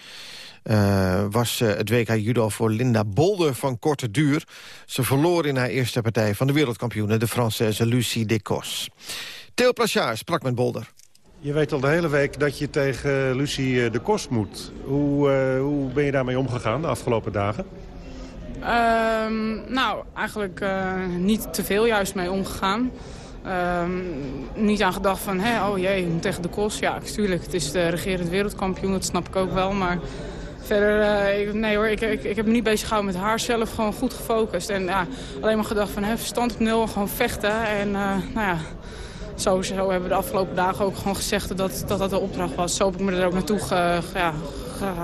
uh, was het WK Judo voor Linda Bolder van korte duur. Ze verloor in haar eerste partij van de wereldkampioene... de Française Lucie Decos. Theo Plachard sprak met Bolder. Je weet al de hele week dat je tegen Lucie de Kos moet. Hoe, hoe ben je daarmee omgegaan de afgelopen dagen? Um, nou, eigenlijk uh, niet te veel juist mee omgegaan. Um, niet aan gedacht van, oh jee, tegen de kost. Ja, natuurlijk, het is de regerend wereldkampioen, dat snap ik ook wel. Maar verder, uh, ik, nee hoor, ik, ik, heb me niet bezig gehouden met haar zelf. Gewoon goed gefocust. En ja, alleen maar gedacht van, hè, verstand op nul, gewoon vechten. En uh, nou ja, zo, hebben we de afgelopen dagen ook gewoon gezegd dat dat, dat de opdracht was. Zo heb ik me er ook naartoe ja,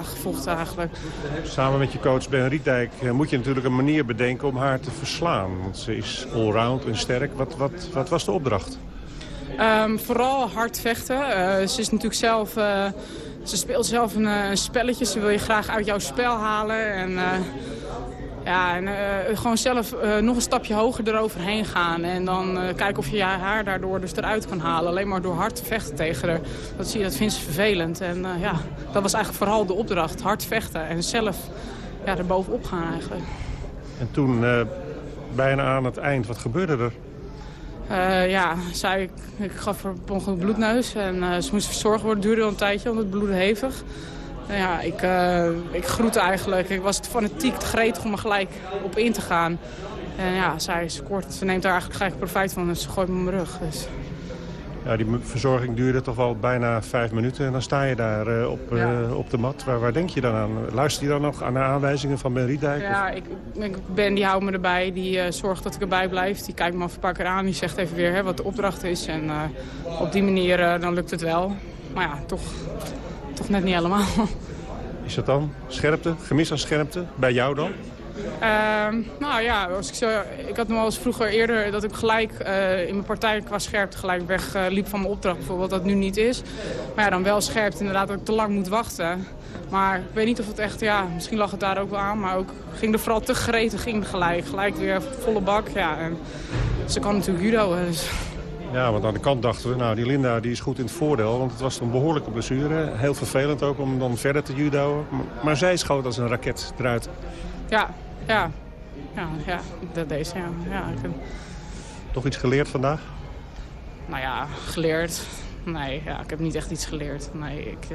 gevochten eigenlijk. Samen met je coach Ben Rietdijk eh, moet je natuurlijk een manier bedenken om haar te verslaan. Want ze is allround en sterk. Wat, wat, wat was de opdracht? Um, vooral hard vechten. Uh, ze is natuurlijk zelf... Uh, ze speelt zelf een, een, spelletje. Ze wil je graag uit jouw spel halen. En Ja, en eh, gewoon zelf eh, nog een stapje hoger eroverheen gaan. En dan eh, kijken of je je haar daardoor dus eruit kan halen. Alleen maar door hard te vechten tegen haar. Dat zie je, dat vindt ze vervelend. En ja, dat was eigenlijk vooral de opdracht. Hard vechten en zelf ja, er bovenop gaan eigenlijk. En toen, bijna aan het eind, wat gebeurde er? ja, zei, ik gaf haar een bloedneus en ze moest verzorgd worden. Het duurde al een tijdje, want het bloedde hevig. Ja, ik, uh, ik groette eigenlijk. Ik was fanatiek te gretig om er gelijk op in te gaan. En ja, zij scoort. Ze neemt daar eigenlijk gelijk profijt van en ze gooit me op mijn rug. Dus. Ja, die verzorging duurde toch wel bijna vijf minuten. En dan sta je daar uh, op, uh, op de mat. Waar, waar, denk je dan aan? Luister je dan nog aan de aanwijzingen van Ben Riedijk? Ja, ik, ik, Ben die houdt me erbij. Die zorgt dat ik erbij blijf. Die kijkt me een paar keer aan. Die zegt even weer hè, wat de opdracht is. En op die manier dan lukt het wel. Maar ja, toch net niet helemaal. Is dat dan scherpte, gemis aan scherpte, bij jou dan? Uh, nou ja, als ik, zo, ik had nog wel eens vroeger eerder dat ik gelijk uh, in mijn partij qua scherpte gelijk weg uh, liep van mijn opdracht bijvoorbeeld, dat nu niet is. Maar ja, dan wel scherpte inderdaad dat ik te lang moet wachten. Maar ik weet niet of het echt, ja, misschien lag het daar ook wel aan, maar ook ging er vooral te gretig, ging gelijk, gelijk weer volle bak. Ja, en ze kan natuurlijk judo, dus ja, want aan de kant dachten we, nou die Linda die is goed in het voordeel. Want het was een behoorlijke blessure. Heel vervelend ook om dan verder te judoën. Maar zij schoot als een raket eruit. Ja, ja. Ja, ja dat deze, ja. ja ik Toch iets geleerd vandaag? Nou ja, geleerd. Nee, ja, ik heb niet echt iets geleerd. Nee, ik...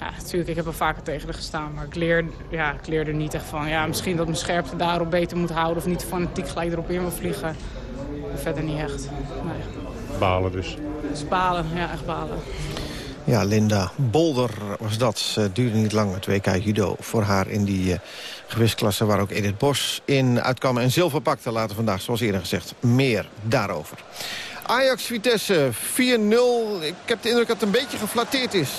Ja, natuurlijk, ik heb er vaker tegen gestaan. Maar ik leer, ja, ik leer er niet echt van. Ja, misschien dat mijn scherpte daarop beter moet houden. Of niet fanatiek gelijk erop in wil vliegen. Verder niet echt. Nee. Balen dus. dus balen, ja, echt balen. Ja, Linda Bolder was dat. Het duurde niet lang, het WK judo voor haar in die uh, gewichtsklasse... waar ook Edith Bos in uitkwam en zilver pakte later vandaag. Zoals eerder gezegd, meer daarover. Ajax-Vitesse 4-0. Ik heb de indruk dat het een beetje geflatteerd is.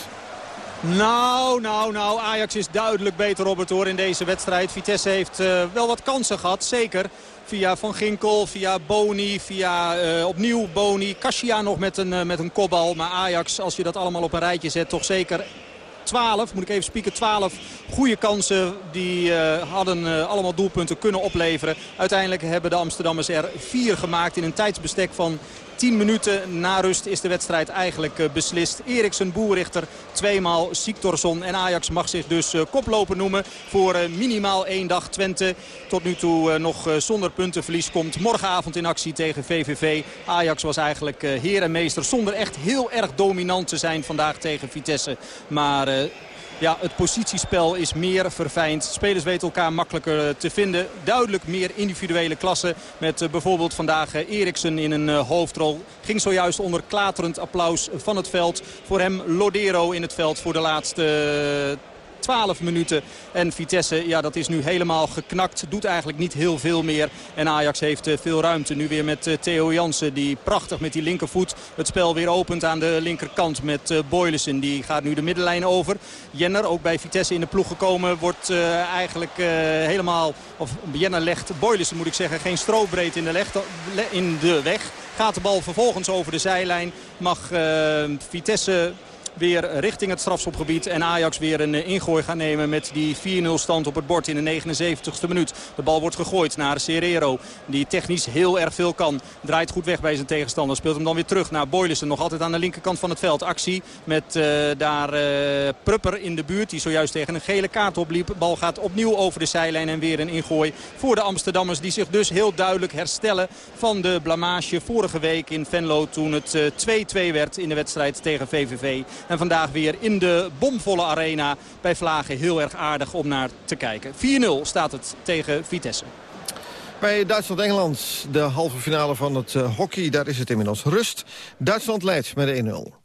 Nou, nou, nou. Ajax is duidelijk beter, Robert, hoor, in deze wedstrijd. Vitesse heeft uh, wel wat kansen gehad, zeker. Via Van Ginkel, via Boni, via uh, opnieuw Boni. Kasia nog met een, uh, met een kopbal. Maar Ajax, als je dat allemaal op een rijtje zet, toch zeker 12, moet ik even spieken, 12 goede kansen. Die hadden allemaal doelpunten kunnen opleveren. Uiteindelijk hebben de Amsterdammers er vier gemaakt in een tijdsbestek van 10 minuten na rust is de wedstrijd eigenlijk uh, beslist. Eriksen, Boerichter, tweemaal Siktorsson. En Ajax mag zich dus uh, koploper noemen voor uh, minimaal één dag Twente. Tot nu toe nog zonder puntenverlies komt morgenavond in actie tegen VVV. Ajax was eigenlijk heer en meester zonder echt heel erg dominant te zijn vandaag tegen Vitesse. Maar ja, het positiespel is meer verfijnd. Spelers weten elkaar makkelijker eh, te vinden. Duidelijk meer individuele klassen. Met eh, bijvoorbeeld vandaag eh, Eriksen in een hoofdrol. Ging zojuist onder klaterend applaus van het veld. Voor hem Lodero in het veld voor de laatste 12 minuten. En Vitesse, ja, dat is nu helemaal geknakt. Doet eigenlijk niet heel veel meer. En Ajax heeft eh, veel ruimte. Nu weer met eh, Theo Jansen, die prachtig met die linkervoet het spel weer opent aan de linkerkant met uh, Boylissen. Die gaat nu de middenlijn over. Jenner, ook bij Vitesse in de ploeg gekomen, wordt eigenlijk helemaal... Of Jenner legt, Boylissen moet ik zeggen, geen leg, in de weg. Gaat de bal vervolgens over de zijlijn. Mag Vitesse weer richting het strafschopgebied. En Ajax weer een eh, ingooi gaan nemen met die 4-0 stand op het bord in de 79ste minuut. De bal wordt gegooid naar Serrero. Die technisch heel erg veel kan. Draait goed weg bij zijn tegenstander. Speelt hem dan weer terug naar Boylissen. Nog altijd aan de linkerkant van het veld. Actie met uh, daar uh, Prupper in de buurt. Die zojuist tegen een gele kaart opliep. Bal gaat opnieuw over de zijlijn en weer een ingooi voor de Amsterdammers. Die zich dus heel duidelijk herstellen van de blamage vorige week in Venlo. Toen het 2-2 werd in de wedstrijd tegen VVV. En vandaag weer in de bomvolle arena bij Vlagen heel erg aardig om naar te kijken. 4-0 staat het tegen Vitesse. Bij Duitsland-Engeland, de halve finale van het uh, hockey, daar is het inmiddels rust. Duitsland leidt met 1-0.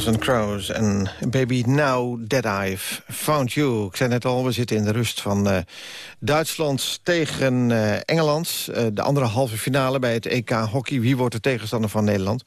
Alison Krauss en Baby Now That I've Found You. Ik zei net al, in de rust van eh, Duitsland tegen eh, Engeland. Eh, de andere halve finale bij het EK Hockey. Wie wordt de tegenstander van Nederland?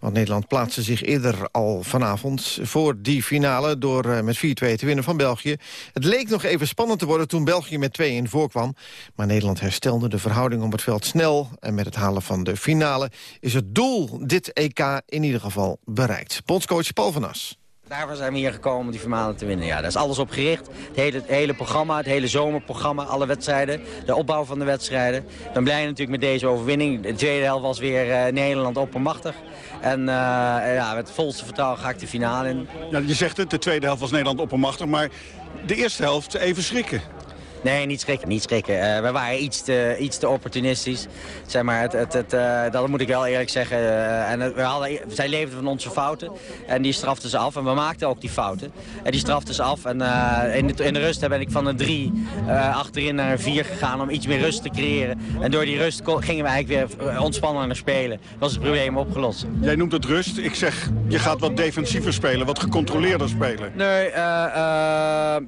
Want Nederland plaatste zich eerder al vanavond voor die finale... door eh, met 4-2 te winnen van België. Het leek nog even spannend te worden toen België met 2-1 voorkwam. Maar Nederland herstelde de verhouding op het veld snel. En met het halen van de finale is het doel dit EK in ieder geval bereikt. Bondscoach Paul van As. Daarvoor zijn we hier gekomen om die finale te winnen. Ja, daar is alles op gericht. Het hele, het hele programma, het hele zomerprogramma, alle wedstrijden. De opbouw van de wedstrijden. Ik ben blij natuurlijk met deze overwinning. De tweede helft was weer eh, Nederland oppermachtig. En eh, ja, met volste vertrouwen ga ik de finale in. Ja, je zegt het, de tweede helft was Nederland oppermachtig, maar de eerste helft even schrikken. Nee, niet schrikken, niet schrikken. Eh, we waren iets te, iets te opportunistisch. Zeg maar, het, het, het, eh, dat moet ik wel eerlijk zeggen. Eh, en we hadden, zij leefden van onze fouten. En die straften ze af. En we maakten ook die fouten. En die straften ze af. En in, de, in de rust ben ik van een 3 achterin naar een 4 gegaan om iets meer rust te creëren. En door die rust gingen we eigenlijk weer eh, ontspannender spelen. Was het probleem opgelost. Jij noemt het rust. Ik zeg, je gaat wat defensiever spelen, wat gecontroleerder spelen. Nee,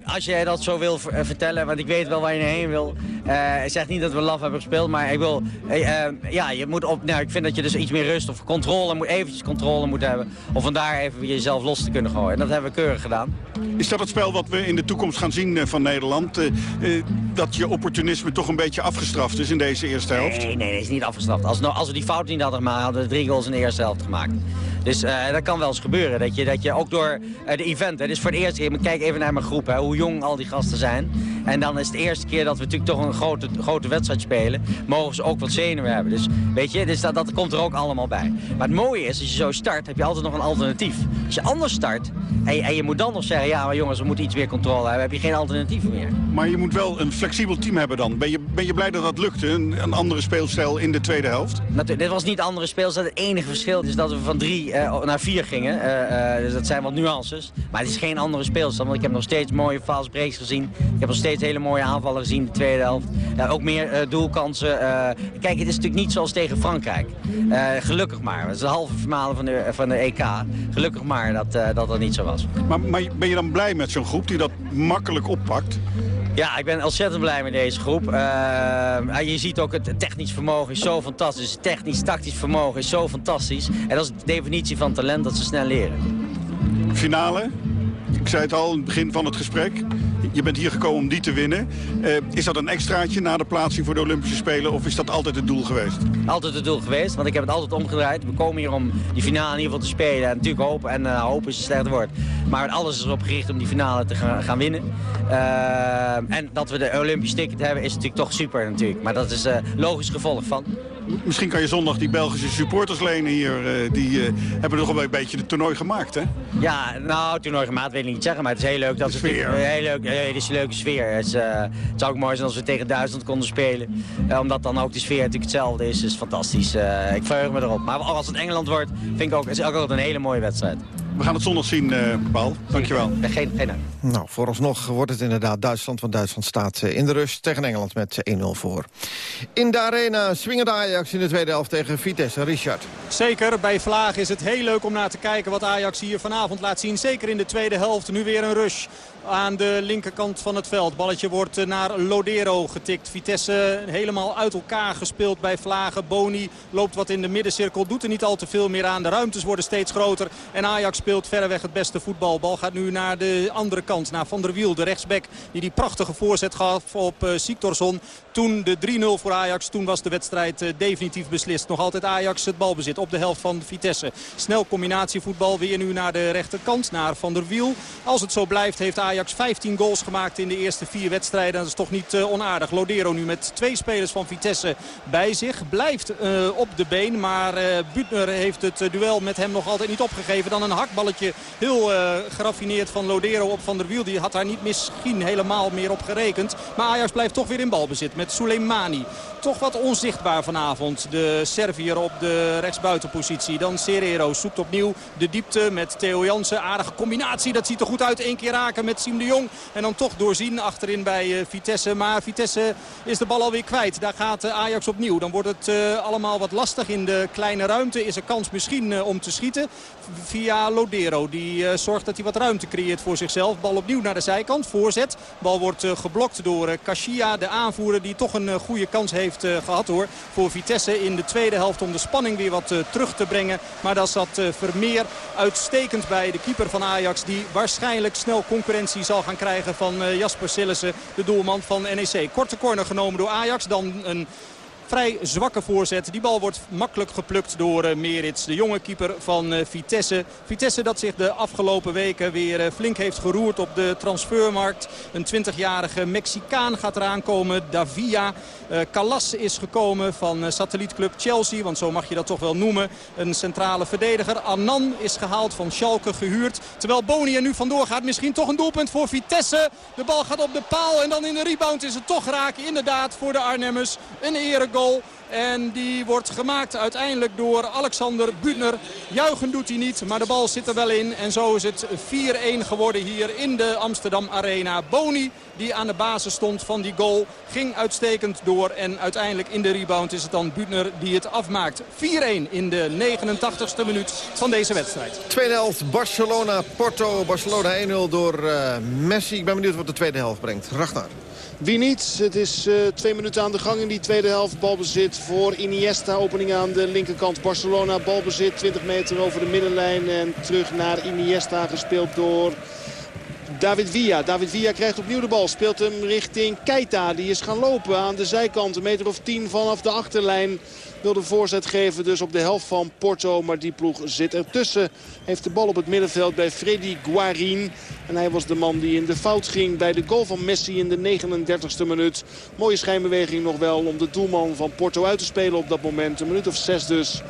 als jij dat zo wil ver- vertellen, want ik weet wel waar je heen wil. Eh, ik zeg niet dat we laf hebben gespeeld, maar ik wil, eh, eh, ja, je moet op, nou, ik vind dat je dus iets meer rust of controle, moet, eventjes controle moet hebben. Om vandaar even jezelf los te kunnen gooien. En dat hebben we keurig gedaan. Is dat het spel wat we in de toekomst gaan zien van Nederland? Dat je opportunisme toch een beetje afgestraft is in deze eerste helft? Nee, nee, nee, is niet afgestraft. Als, nou, als we die fout niet hadden gemaakt, hadden we drie goals in de eerste helft gemaakt. Dus dat kan wel eens gebeuren. Dat je, dat je ook door de event, dit is voor keer, maar kijk even naar mijn groep, hè, hoe jong al die gasten zijn. En dan is het de eerste keer dat we natuurlijk toch een grote, grote wedstrijd spelen. Mogen ze ook wat zenuwen hebben. Dus weet je, dus dat, dat komt er ook allemaal bij. Maar het mooie is, als je zo start, heb je altijd nog een alternatief. Als je anders start en je, en je moet dan nog zeggen, ja maar jongens, we moeten iets meer controle hebben, heb je geen alternatieven meer. Maar je moet wel een flexibel team hebben dan. Ben je, ben je blij dat dat lukte? Een, een andere speelstijl in de tweede helft? Natu- dit was niet andere speelstijl. Het enige verschil is dat we van drie eh, naar vier gingen. Eh, eh, dus dat zijn wat nuances. Maar het is geen andere speelstijl. Want ik heb nog steeds mooie fast breaks gezien. Ik heb nog steeds hele mooie aanvallen gezien in de tweede helft. Ja, ook meer eh, doelkansen. Eh, kijk, het is natuurlijk niet zoals tegen Frankrijk. Eh, gelukkig maar. Het is de halve finale van de, van de EK. Gelukkig maar dat, dat dat niet zo was. Maar, maar ben je dan blij met zo'n groep die dat makkelijk oppakt? Ja, ik ben ontzettend blij met deze groep. Je ziet ook het technisch vermogen is zo fantastisch. Het technisch, tactisch vermogen is zo fantastisch. En dat is de definitie van talent, dat ze snel leren. Finale, ik zei het al in het begin van het gesprek. Je bent hier gekomen om die te winnen. Eh, is dat een extraatje na de plaatsing voor de Olympische Spelen... of is dat altijd het doel geweest? Altijd het doel geweest, want ik heb het altijd omgedraaid. We komen hier om die finale in ieder geval te spelen. En natuurlijk hopen, en eh, hopen is een slecht woord. Maar alles is erop gericht om die finale te gaan, gaan winnen. Eh, en dat we de Olympische ticket hebben is natuurlijk toch super natuurlijk. Maar dat is een logisch gevolg van. Misschien kan je zondag die Belgische supporters lenen hier. die hebben nog wel een beetje het toernooi gemaakt, hè? Ja, nou, toernooi gemaakt wil ik niet zeggen, maar het is heel leuk. Dat. Een heel leuk, een leuke sfeer. Het, is, eh, zou ook mooi zijn als we tegen Duitsland konden spelen. Eh, omdat dan ook de sfeer natuurlijk hetzelfde is. is fantastisch. Eh, ik verheug me erop. Maar als het Engeland wordt, vind ik ook, is ook altijd een hele mooie wedstrijd. We gaan het zondag zien, eh, Paul. Dankjewel. Geen, geen. Nou, vooralsnog wordt het inderdaad Duitsland. Want Duitsland staat eh, in de rust tegen Engeland met 1-0 voor. In de arena swingende Ajax in de tweede helft tegen Vitesse. Richard. Zeker, bij Vlaag is het heel leuk om naar te kijken wat Ajax hier vanavond laat zien. Zeker in de tweede helft. Nu weer een rush aan de linkerkant van het veld. Balletje wordt eh, naar Lodero getikt. Vitesse helemaal uit elkaar gespeeld bij Vlagen. Boni loopt wat in de middencirkel. Doet er niet al te veel meer aan. De ruimtes worden steeds groter. En Ajax speelt verreweg het beste voetbal. Bal gaat nu naar de andere kant. Naar Van der Wiel, de rechtsback. Die die prachtige voorzet gaf op uh, Siktorsson. Toen de 3-0 voor Ajax. Toen was de wedstrijd uh, definitief beslist. Nog altijd Ajax het balbezit op de helft van Vitesse. Snel combinatievoetbal. Weer nu naar de rechterkant. Naar Van der Wiel. Als het zo blijft heeft Ajax Ajax 15 goals gemaakt in de eerste vier wedstrijden. Dat is toch niet uh, onaardig. Lodero nu met twee spelers van Vitesse bij zich. Blijft op de been. Maar uh, Butner heeft het duel met hem nog altijd niet opgegeven. Dan een hakballetje heel geraffineerd van Lodero op Van der Wiel. Die had daar niet misschien helemaal meer op gerekend. Maar Ajax blijft toch weer in balbezit met Soleimani. Toch wat onzichtbaar vanavond. De Servier op de rechtsbuitenpositie. Dan Serrero zoekt opnieuw de diepte met Theo Jansen. Aardige combinatie. Dat ziet er goed uit. Eén keer raken met Siem de Jong. En dan toch doorzien achterin bij uh, Vitesse. Maar Vitesse is de bal alweer kwijt. Daar gaat uh, Ajax opnieuw. Dan wordt het allemaal wat lastig in de kleine ruimte. Is er kans misschien om te schieten via Lodero. Die zorgt dat hij wat ruimte creëert voor zichzelf. Bal opnieuw naar de zijkant. Voorzet. Bal wordt geblokt door Kashia. De aanvoerder die toch een goede kans heeft gehad hoor. Voor Vitesse in de tweede helft om de spanning weer wat terug te brengen. Maar dat zat Vermeer uitstekend bij de keeper van Ajax. Die waarschijnlijk snel concurrentie zal gaan krijgen van Jasper Sillissen, de doelman van NEC. Korte corner genomen door Ajax. Dan een vrij zwakke voorzet. Die bal wordt makkelijk geplukt door uh, Merits, de jonge keeper van uh, Vitesse. Vitesse dat zich de afgelopen weken weer uh, flink heeft geroerd op de transfermarkt. Een 20-jarige Mexicaan gaat eraan komen, Davia. Calas is gekomen van satellietclub Chelsea, want zo mag je dat toch wel noemen. Een centrale verdediger. Annan is gehaald van Schalke, gehuurd. Terwijl Boni er nu vandoor gaat. Misschien toch een doelpunt voor Vitesse. De bal gaat op de paal en dan in de rebound is het toch raak. Inderdaad voor de Arnhemmers. Een eregoal. En die wordt gemaakt uiteindelijk door Alexander Butner. Juichen doet hij niet, maar de bal zit er wel in. En zo is het 4-1 geworden hier in de Amsterdam Arena. Boni, die aan de basis stond van die goal, ging uitstekend door. En uiteindelijk in de rebound is het dan Butner die het afmaakt. 4-1 in de 89ste minuut van deze wedstrijd. Tweede helft Barcelona-Porto. Barcelona 1-0 door uh, Messi. Ik ben benieuwd wat de tweede helft brengt. Ragnar. Wie niet? Het is uh, twee minuten aan de gang in die tweede helft. Balbezit voor Iniesta. Opening aan de linkerkant. Barcelona balbezit 20 meter over de middenlijn. En terug naar Iniesta gespeeld door David Villa. David Villa krijgt opnieuw de bal. Speelt hem richting Keita. Die is gaan lopen aan de zijkant. Een meter of 10 vanaf de achterlijn. Wil de voorzet geven dus op de helft van Porto. Maar die ploeg zit ertussen. Heeft de bal op het middenveld bij Freddy Guarin. En hij was de man die in de fout ging bij de goal van Messi in de 39ste minuut. Mooie schijnbeweging nog wel om de doelman van Porto uit te spelen op dat moment. Een minuut of zes dus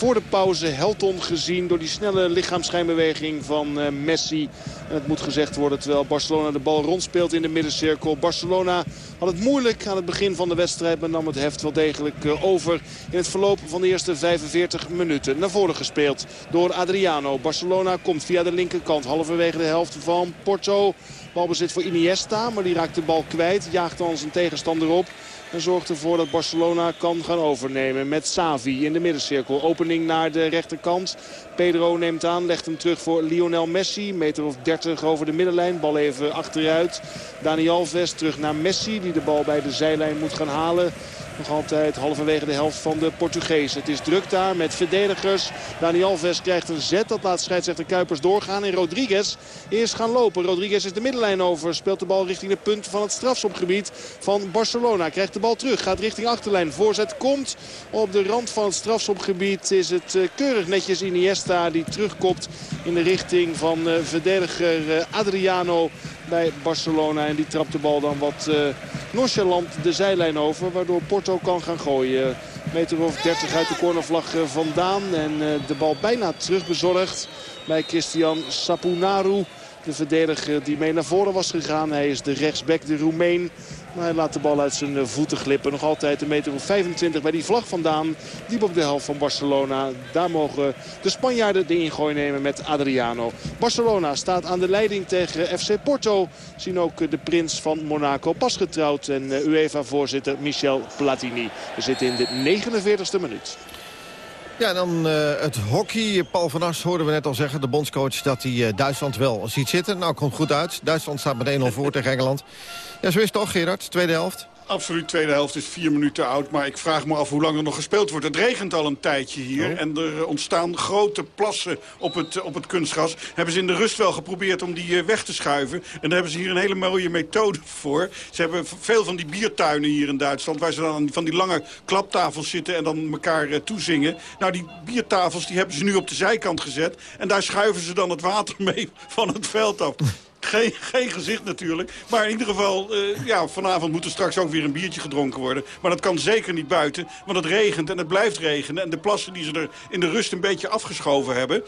voor de pauze Helton gezien door die snelle lichaamschijnbeweging van uh, Messi. En het moet gezegd worden terwijl Barcelona de bal rondspeelt in de middencirkel. Barcelona had het moeilijk aan het begin van de wedstrijd. Maar nam het heft wel degelijk uh, over in het verloop van de eerste 45 minuten. Naar voren gespeeld door Adriano. Barcelona komt via de linkerkant halverwege de helft van Porto. Balbezit voor Iniesta, maar die raakt de bal kwijt. Jaagt dan zijn tegenstander op. En zorgt ervoor dat Barcelona kan gaan overnemen met Savi in de middencirkel. Opening naar de rechterkant. Pedro neemt aan, legt hem terug voor Lionel Messi. Meter of 30 over de middenlijn. Bal even achteruit. Dani Alves terug naar Messi die de bal bij de zijlijn moet gaan halen. Nog altijd halverwege de helft van de Portugezen. Het is druk daar met verdedigers. Dani Alves krijgt een zet. Dat laat scheidsrechter Kuipers doorgaan. En Rodriguez is gaan lopen. Rodriguez is de middenlijn over. Speelt de bal richting de punt van het strafschopgebied van Barcelona. Krijgt de bal terug. Gaat richting achterlijn. Voorzet komt op de rand van het strafschopgebied. Is het keurig netjes Iniesta die terugkomt in de richting van verdediger Adriano bij Barcelona. En die trapt de bal dan wat uh, nonchalant de zijlijn over. Waardoor Porto kan gaan gooien. Meter of 30 uit de cornervlag vandaan. En uh, de bal bijna terugbezorgd bij Christian Sapunaru. De verdediger die mee naar voren was gegaan. Hij is de rechtsback, de Roemeen. Maar hij laat de bal uit zijn eh, voeten glippen. Nog altijd een meter of 25 bij die vlag vandaan. Diep op de helft van Barcelona. Daar mogen de Spanjaarden de ingooi nemen met Adriano. Barcelona staat aan de leiding tegen FC Porto. Zien ook de prins van Monaco pas getrouwd. En eh, UEFA-voorzitter Michel Platini. We zitten in de 49e minuut. Ja, dan eh, het hockey. Paul van Ast hoorden we net al zeggen, de bondscoach... dat hij Duitsland wel ziet zitten. Nou, komt goed uit. Duitsland staat met 1-0 voor tegen Engeland. Ja, zo is het toch, Gerard? Tweede helft. Absoluut, tweede helft is vier minuten oud. Maar ik vraag me af hoe lang er nog gespeeld wordt. Het regent al een tijdje hier. Oh. En er ontstaan grote plassen op het, op het kunstgras. Hebben ze in de rust wel geprobeerd om die eh, weg te schuiven. En daar hebben ze hier een hele mooie methode voor. Ze hebben veel van die biertuinen hier in Duitsland... waar ze dan van die lange klaptafels zitten en dan elkaar eh, toezingen. Nou, die biertafels die hebben ze nu op de zijkant gezet. En daar schuiven ze dan het water (laughs) mee van het veld af. Geen, gezicht natuurlijk. Maar in ieder geval, eh, ja, vanavond moet er straks ook weer een biertje gedronken worden. Maar dat kan zeker niet buiten, want het regent en het blijft regenen. En de plassen die ze er in de rust een beetje afgeschoven hebben...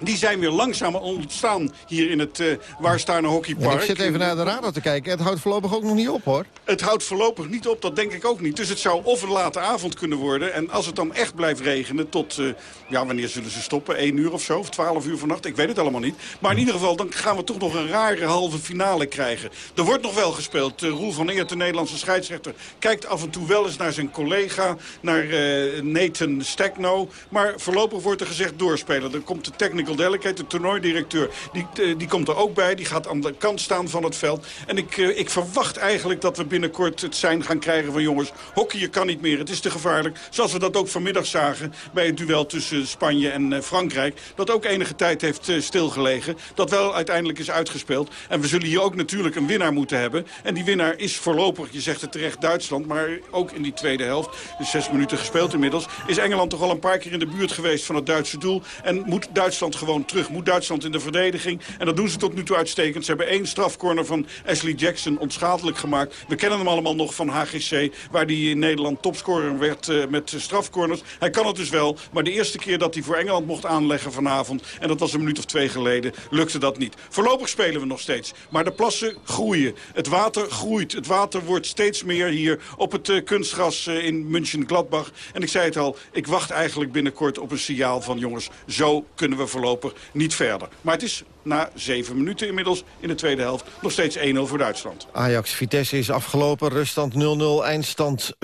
die zijn weer langzaam ontstaan hier in het uh, Waarstaarne Ja, Hockeypark. ik zit even naar de radar te kijken. Het houdt voorlopig ook nog niet op, hoor. Het houdt voorlopig niet op, dat denk ik ook niet. Dus het zou of een late avond kunnen worden. En als het dan echt blijft regenen tot, eh, ja, wanneer zullen ze stoppen? 1 uur of zo, of 12 uur vannacht? Ik weet het allemaal niet. Maar in ieder geval, dan gaan we toch nog een rare halve finale krijgen. Er wordt nog wel gespeeld. Uh, Roel van Eert, de Nederlandse scheidsrechter, kijkt af en toe wel eens naar zijn collega, naar uh, Nathan Stegno. Maar voorlopig wordt er gezegd doorspelen. Dan komt de technical delegate, de toernooidirecteur, die, uh, die komt er ook bij. Die gaat aan de kant staan van het veld. En ik, uh, ik verwacht eigenlijk dat we binnenkort het zijn gaan krijgen van jongens, hockeyen kan niet meer. Het is te gevaarlijk. Zoals we dat ook vanmiddag zagen bij het duel tussen Spanje en uh, Frankrijk. Dat ook enige tijd heeft stilgelegen. Dat wel uiteindelijk is uitgespeeld. En we zullen hier ook natuurlijk een winnaar moeten hebben. En die winnaar is voorlopig, je zegt het terecht, Duitsland. Maar ook in die tweede helft, dus zes minuten gespeeld inmiddels... is Engeland toch al een paar keer in de buurt geweest van het Duitse doel. En moet Duitsland gewoon terug. Moet Duitsland in de verdediging. En dat doen ze tot nu toe uitstekend. Ze hebben één strafcorner van Ashley Jackson onschadelijk gemaakt. We kennen hem allemaal nog van HGC, waar hij in Nederland topscorer werd uh, met strafcorners. Hij kan het dus wel, maar de eerste keer dat hij voor Engeland mocht aanleggen vanavond... en dat was een minuut of twee geleden, lukte dat niet. Voorlopig spelen we nog steeds, maar de plassen groeien. Het water groeit. Het water wordt steeds meer hier op het uh, kunstgras uh, in München-Gladbach. En ik zei het al, ik wacht eigenlijk binnenkort op een signaal van... jongens, zo kunnen we voorlopig niet verder. Maar het is na zeven minuten inmiddels in de tweede helft nog steeds 1-0 voor Duitsland. Ajax-Vitesse is afgelopen, ruststand 0-0, eindstand 4-1.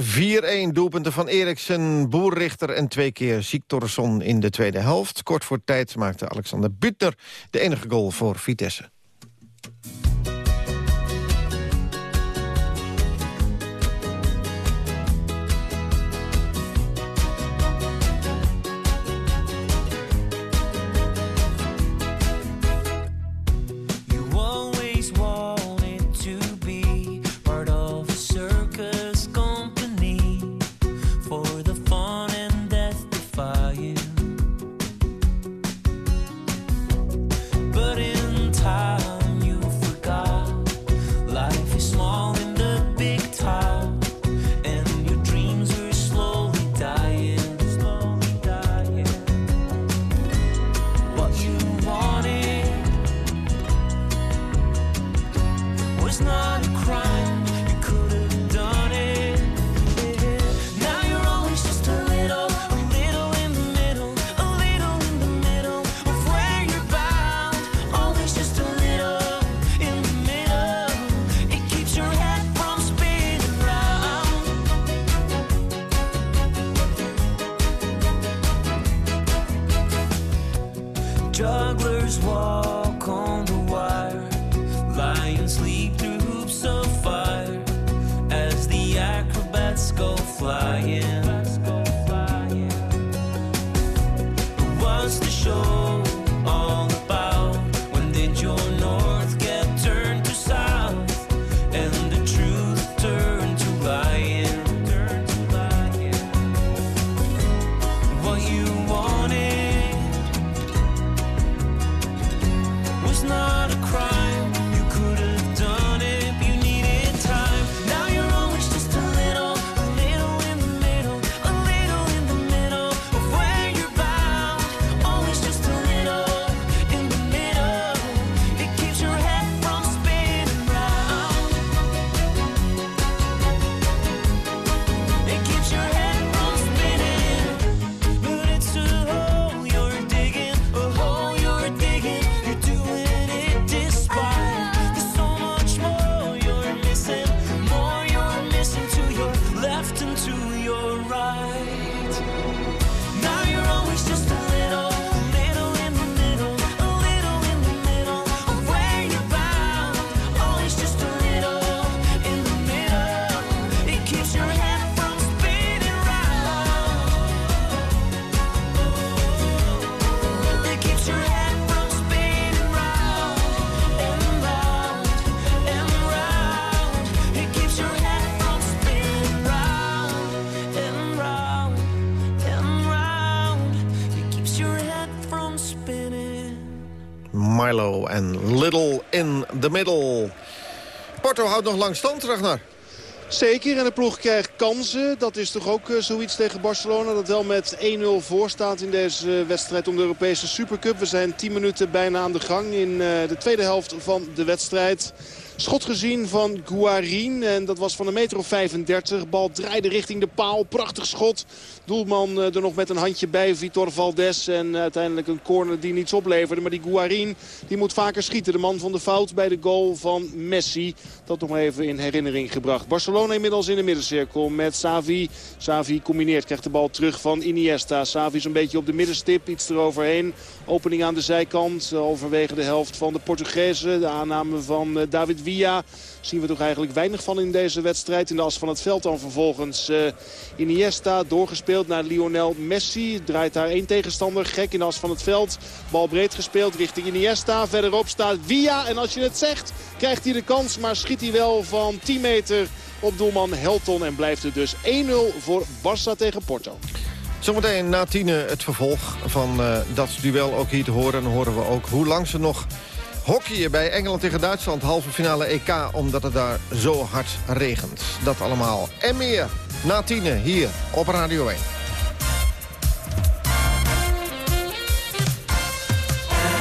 Doelpunten van Eriksen, Boerrichter en twee keer Ziektorsson in de tweede helft. Kort voor tijd maakte Alexander Butner de enige goal voor Vitesse. Nog lang stand, Ragnar. Zeker, en de ploeg krijgt kansen. Dat is toch ook eh, zoiets tegen Barcelona. Dat wel met 1-0 voor staat in deze wedstrijd om de Europese Supercup. We zijn 10 minuten bijna aan de gang in eh, de tweede helft van de wedstrijd. Schot gezien van Guarin. En dat was van een meter of 35. Bal draaide richting de paal. Prachtig schot. Doelman eh, er nog met een handje bij. Vitor Valdes. En uiteindelijk een corner die niets opleverde. Maar die Guarin die moet vaker schieten. De man van de fout bij de goal van Messi. Dat nog even in herinnering gebracht. Barcelona inmiddels in de middencirkel met Savi. Savi combineert. Krijgt de bal terug van Iniesta. Savi is een beetje op de middenstip. Iets eroverheen. Opening aan de zijkant. Overwege de helft van de Portugezen. De aanname van eh, David Villa zien we toch eigenlijk weinig van in deze wedstrijd. In de as van het veld dan vervolgens uh, Iniesta doorgespeeld naar Lionel Messi. Draait daar één tegenstander gek in de as van het veld. Bal breed gespeeld richting Iniesta. Verderop staat Villa en als je het zegt krijgt hij de kans. Maar schiet hij wel van 10 meter op doelman Helton. En blijft het dus 1-0 voor Barça tegen Porto. Zometeen na tienen het vervolg van uh, dat duel ook hier te horen. Dan horen we ook hoe lang ze nog hockeyen bij Engeland tegen Duitsland. Halve finale EK, omdat het daar zo hard regent. Dat allemaal en meer na tienen hier op Radio 1.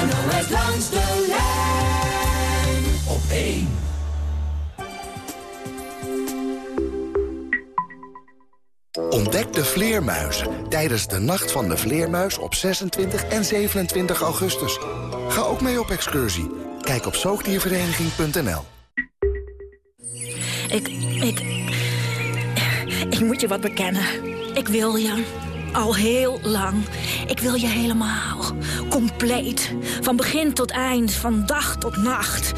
NOS langs de lijn op 1. Ontdek de vleermuizen tijdens de Nacht van de Vleermuis op 26 en 27 augustus. Ga ook mee op excursie. Kijk op zoogdiervereniging.nl Ik, ik... Ik moet je wat bekennen. Ik wil je. Al heel lang. Ik wil je helemaal. Compleet. Van begin tot eind. Van dag tot nacht.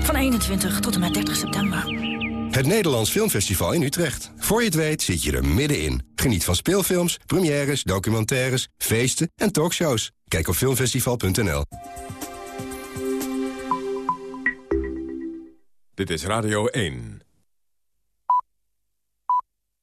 Van 21 tot en met 30 september. Het Nederlands Filmfestival in Utrecht. Voor je het weet zit je er middenin. Geniet van speelfilms, premières, documentaires, feesten en talkshows. Kijk op filmfestival.nl. Dit is Radio 1.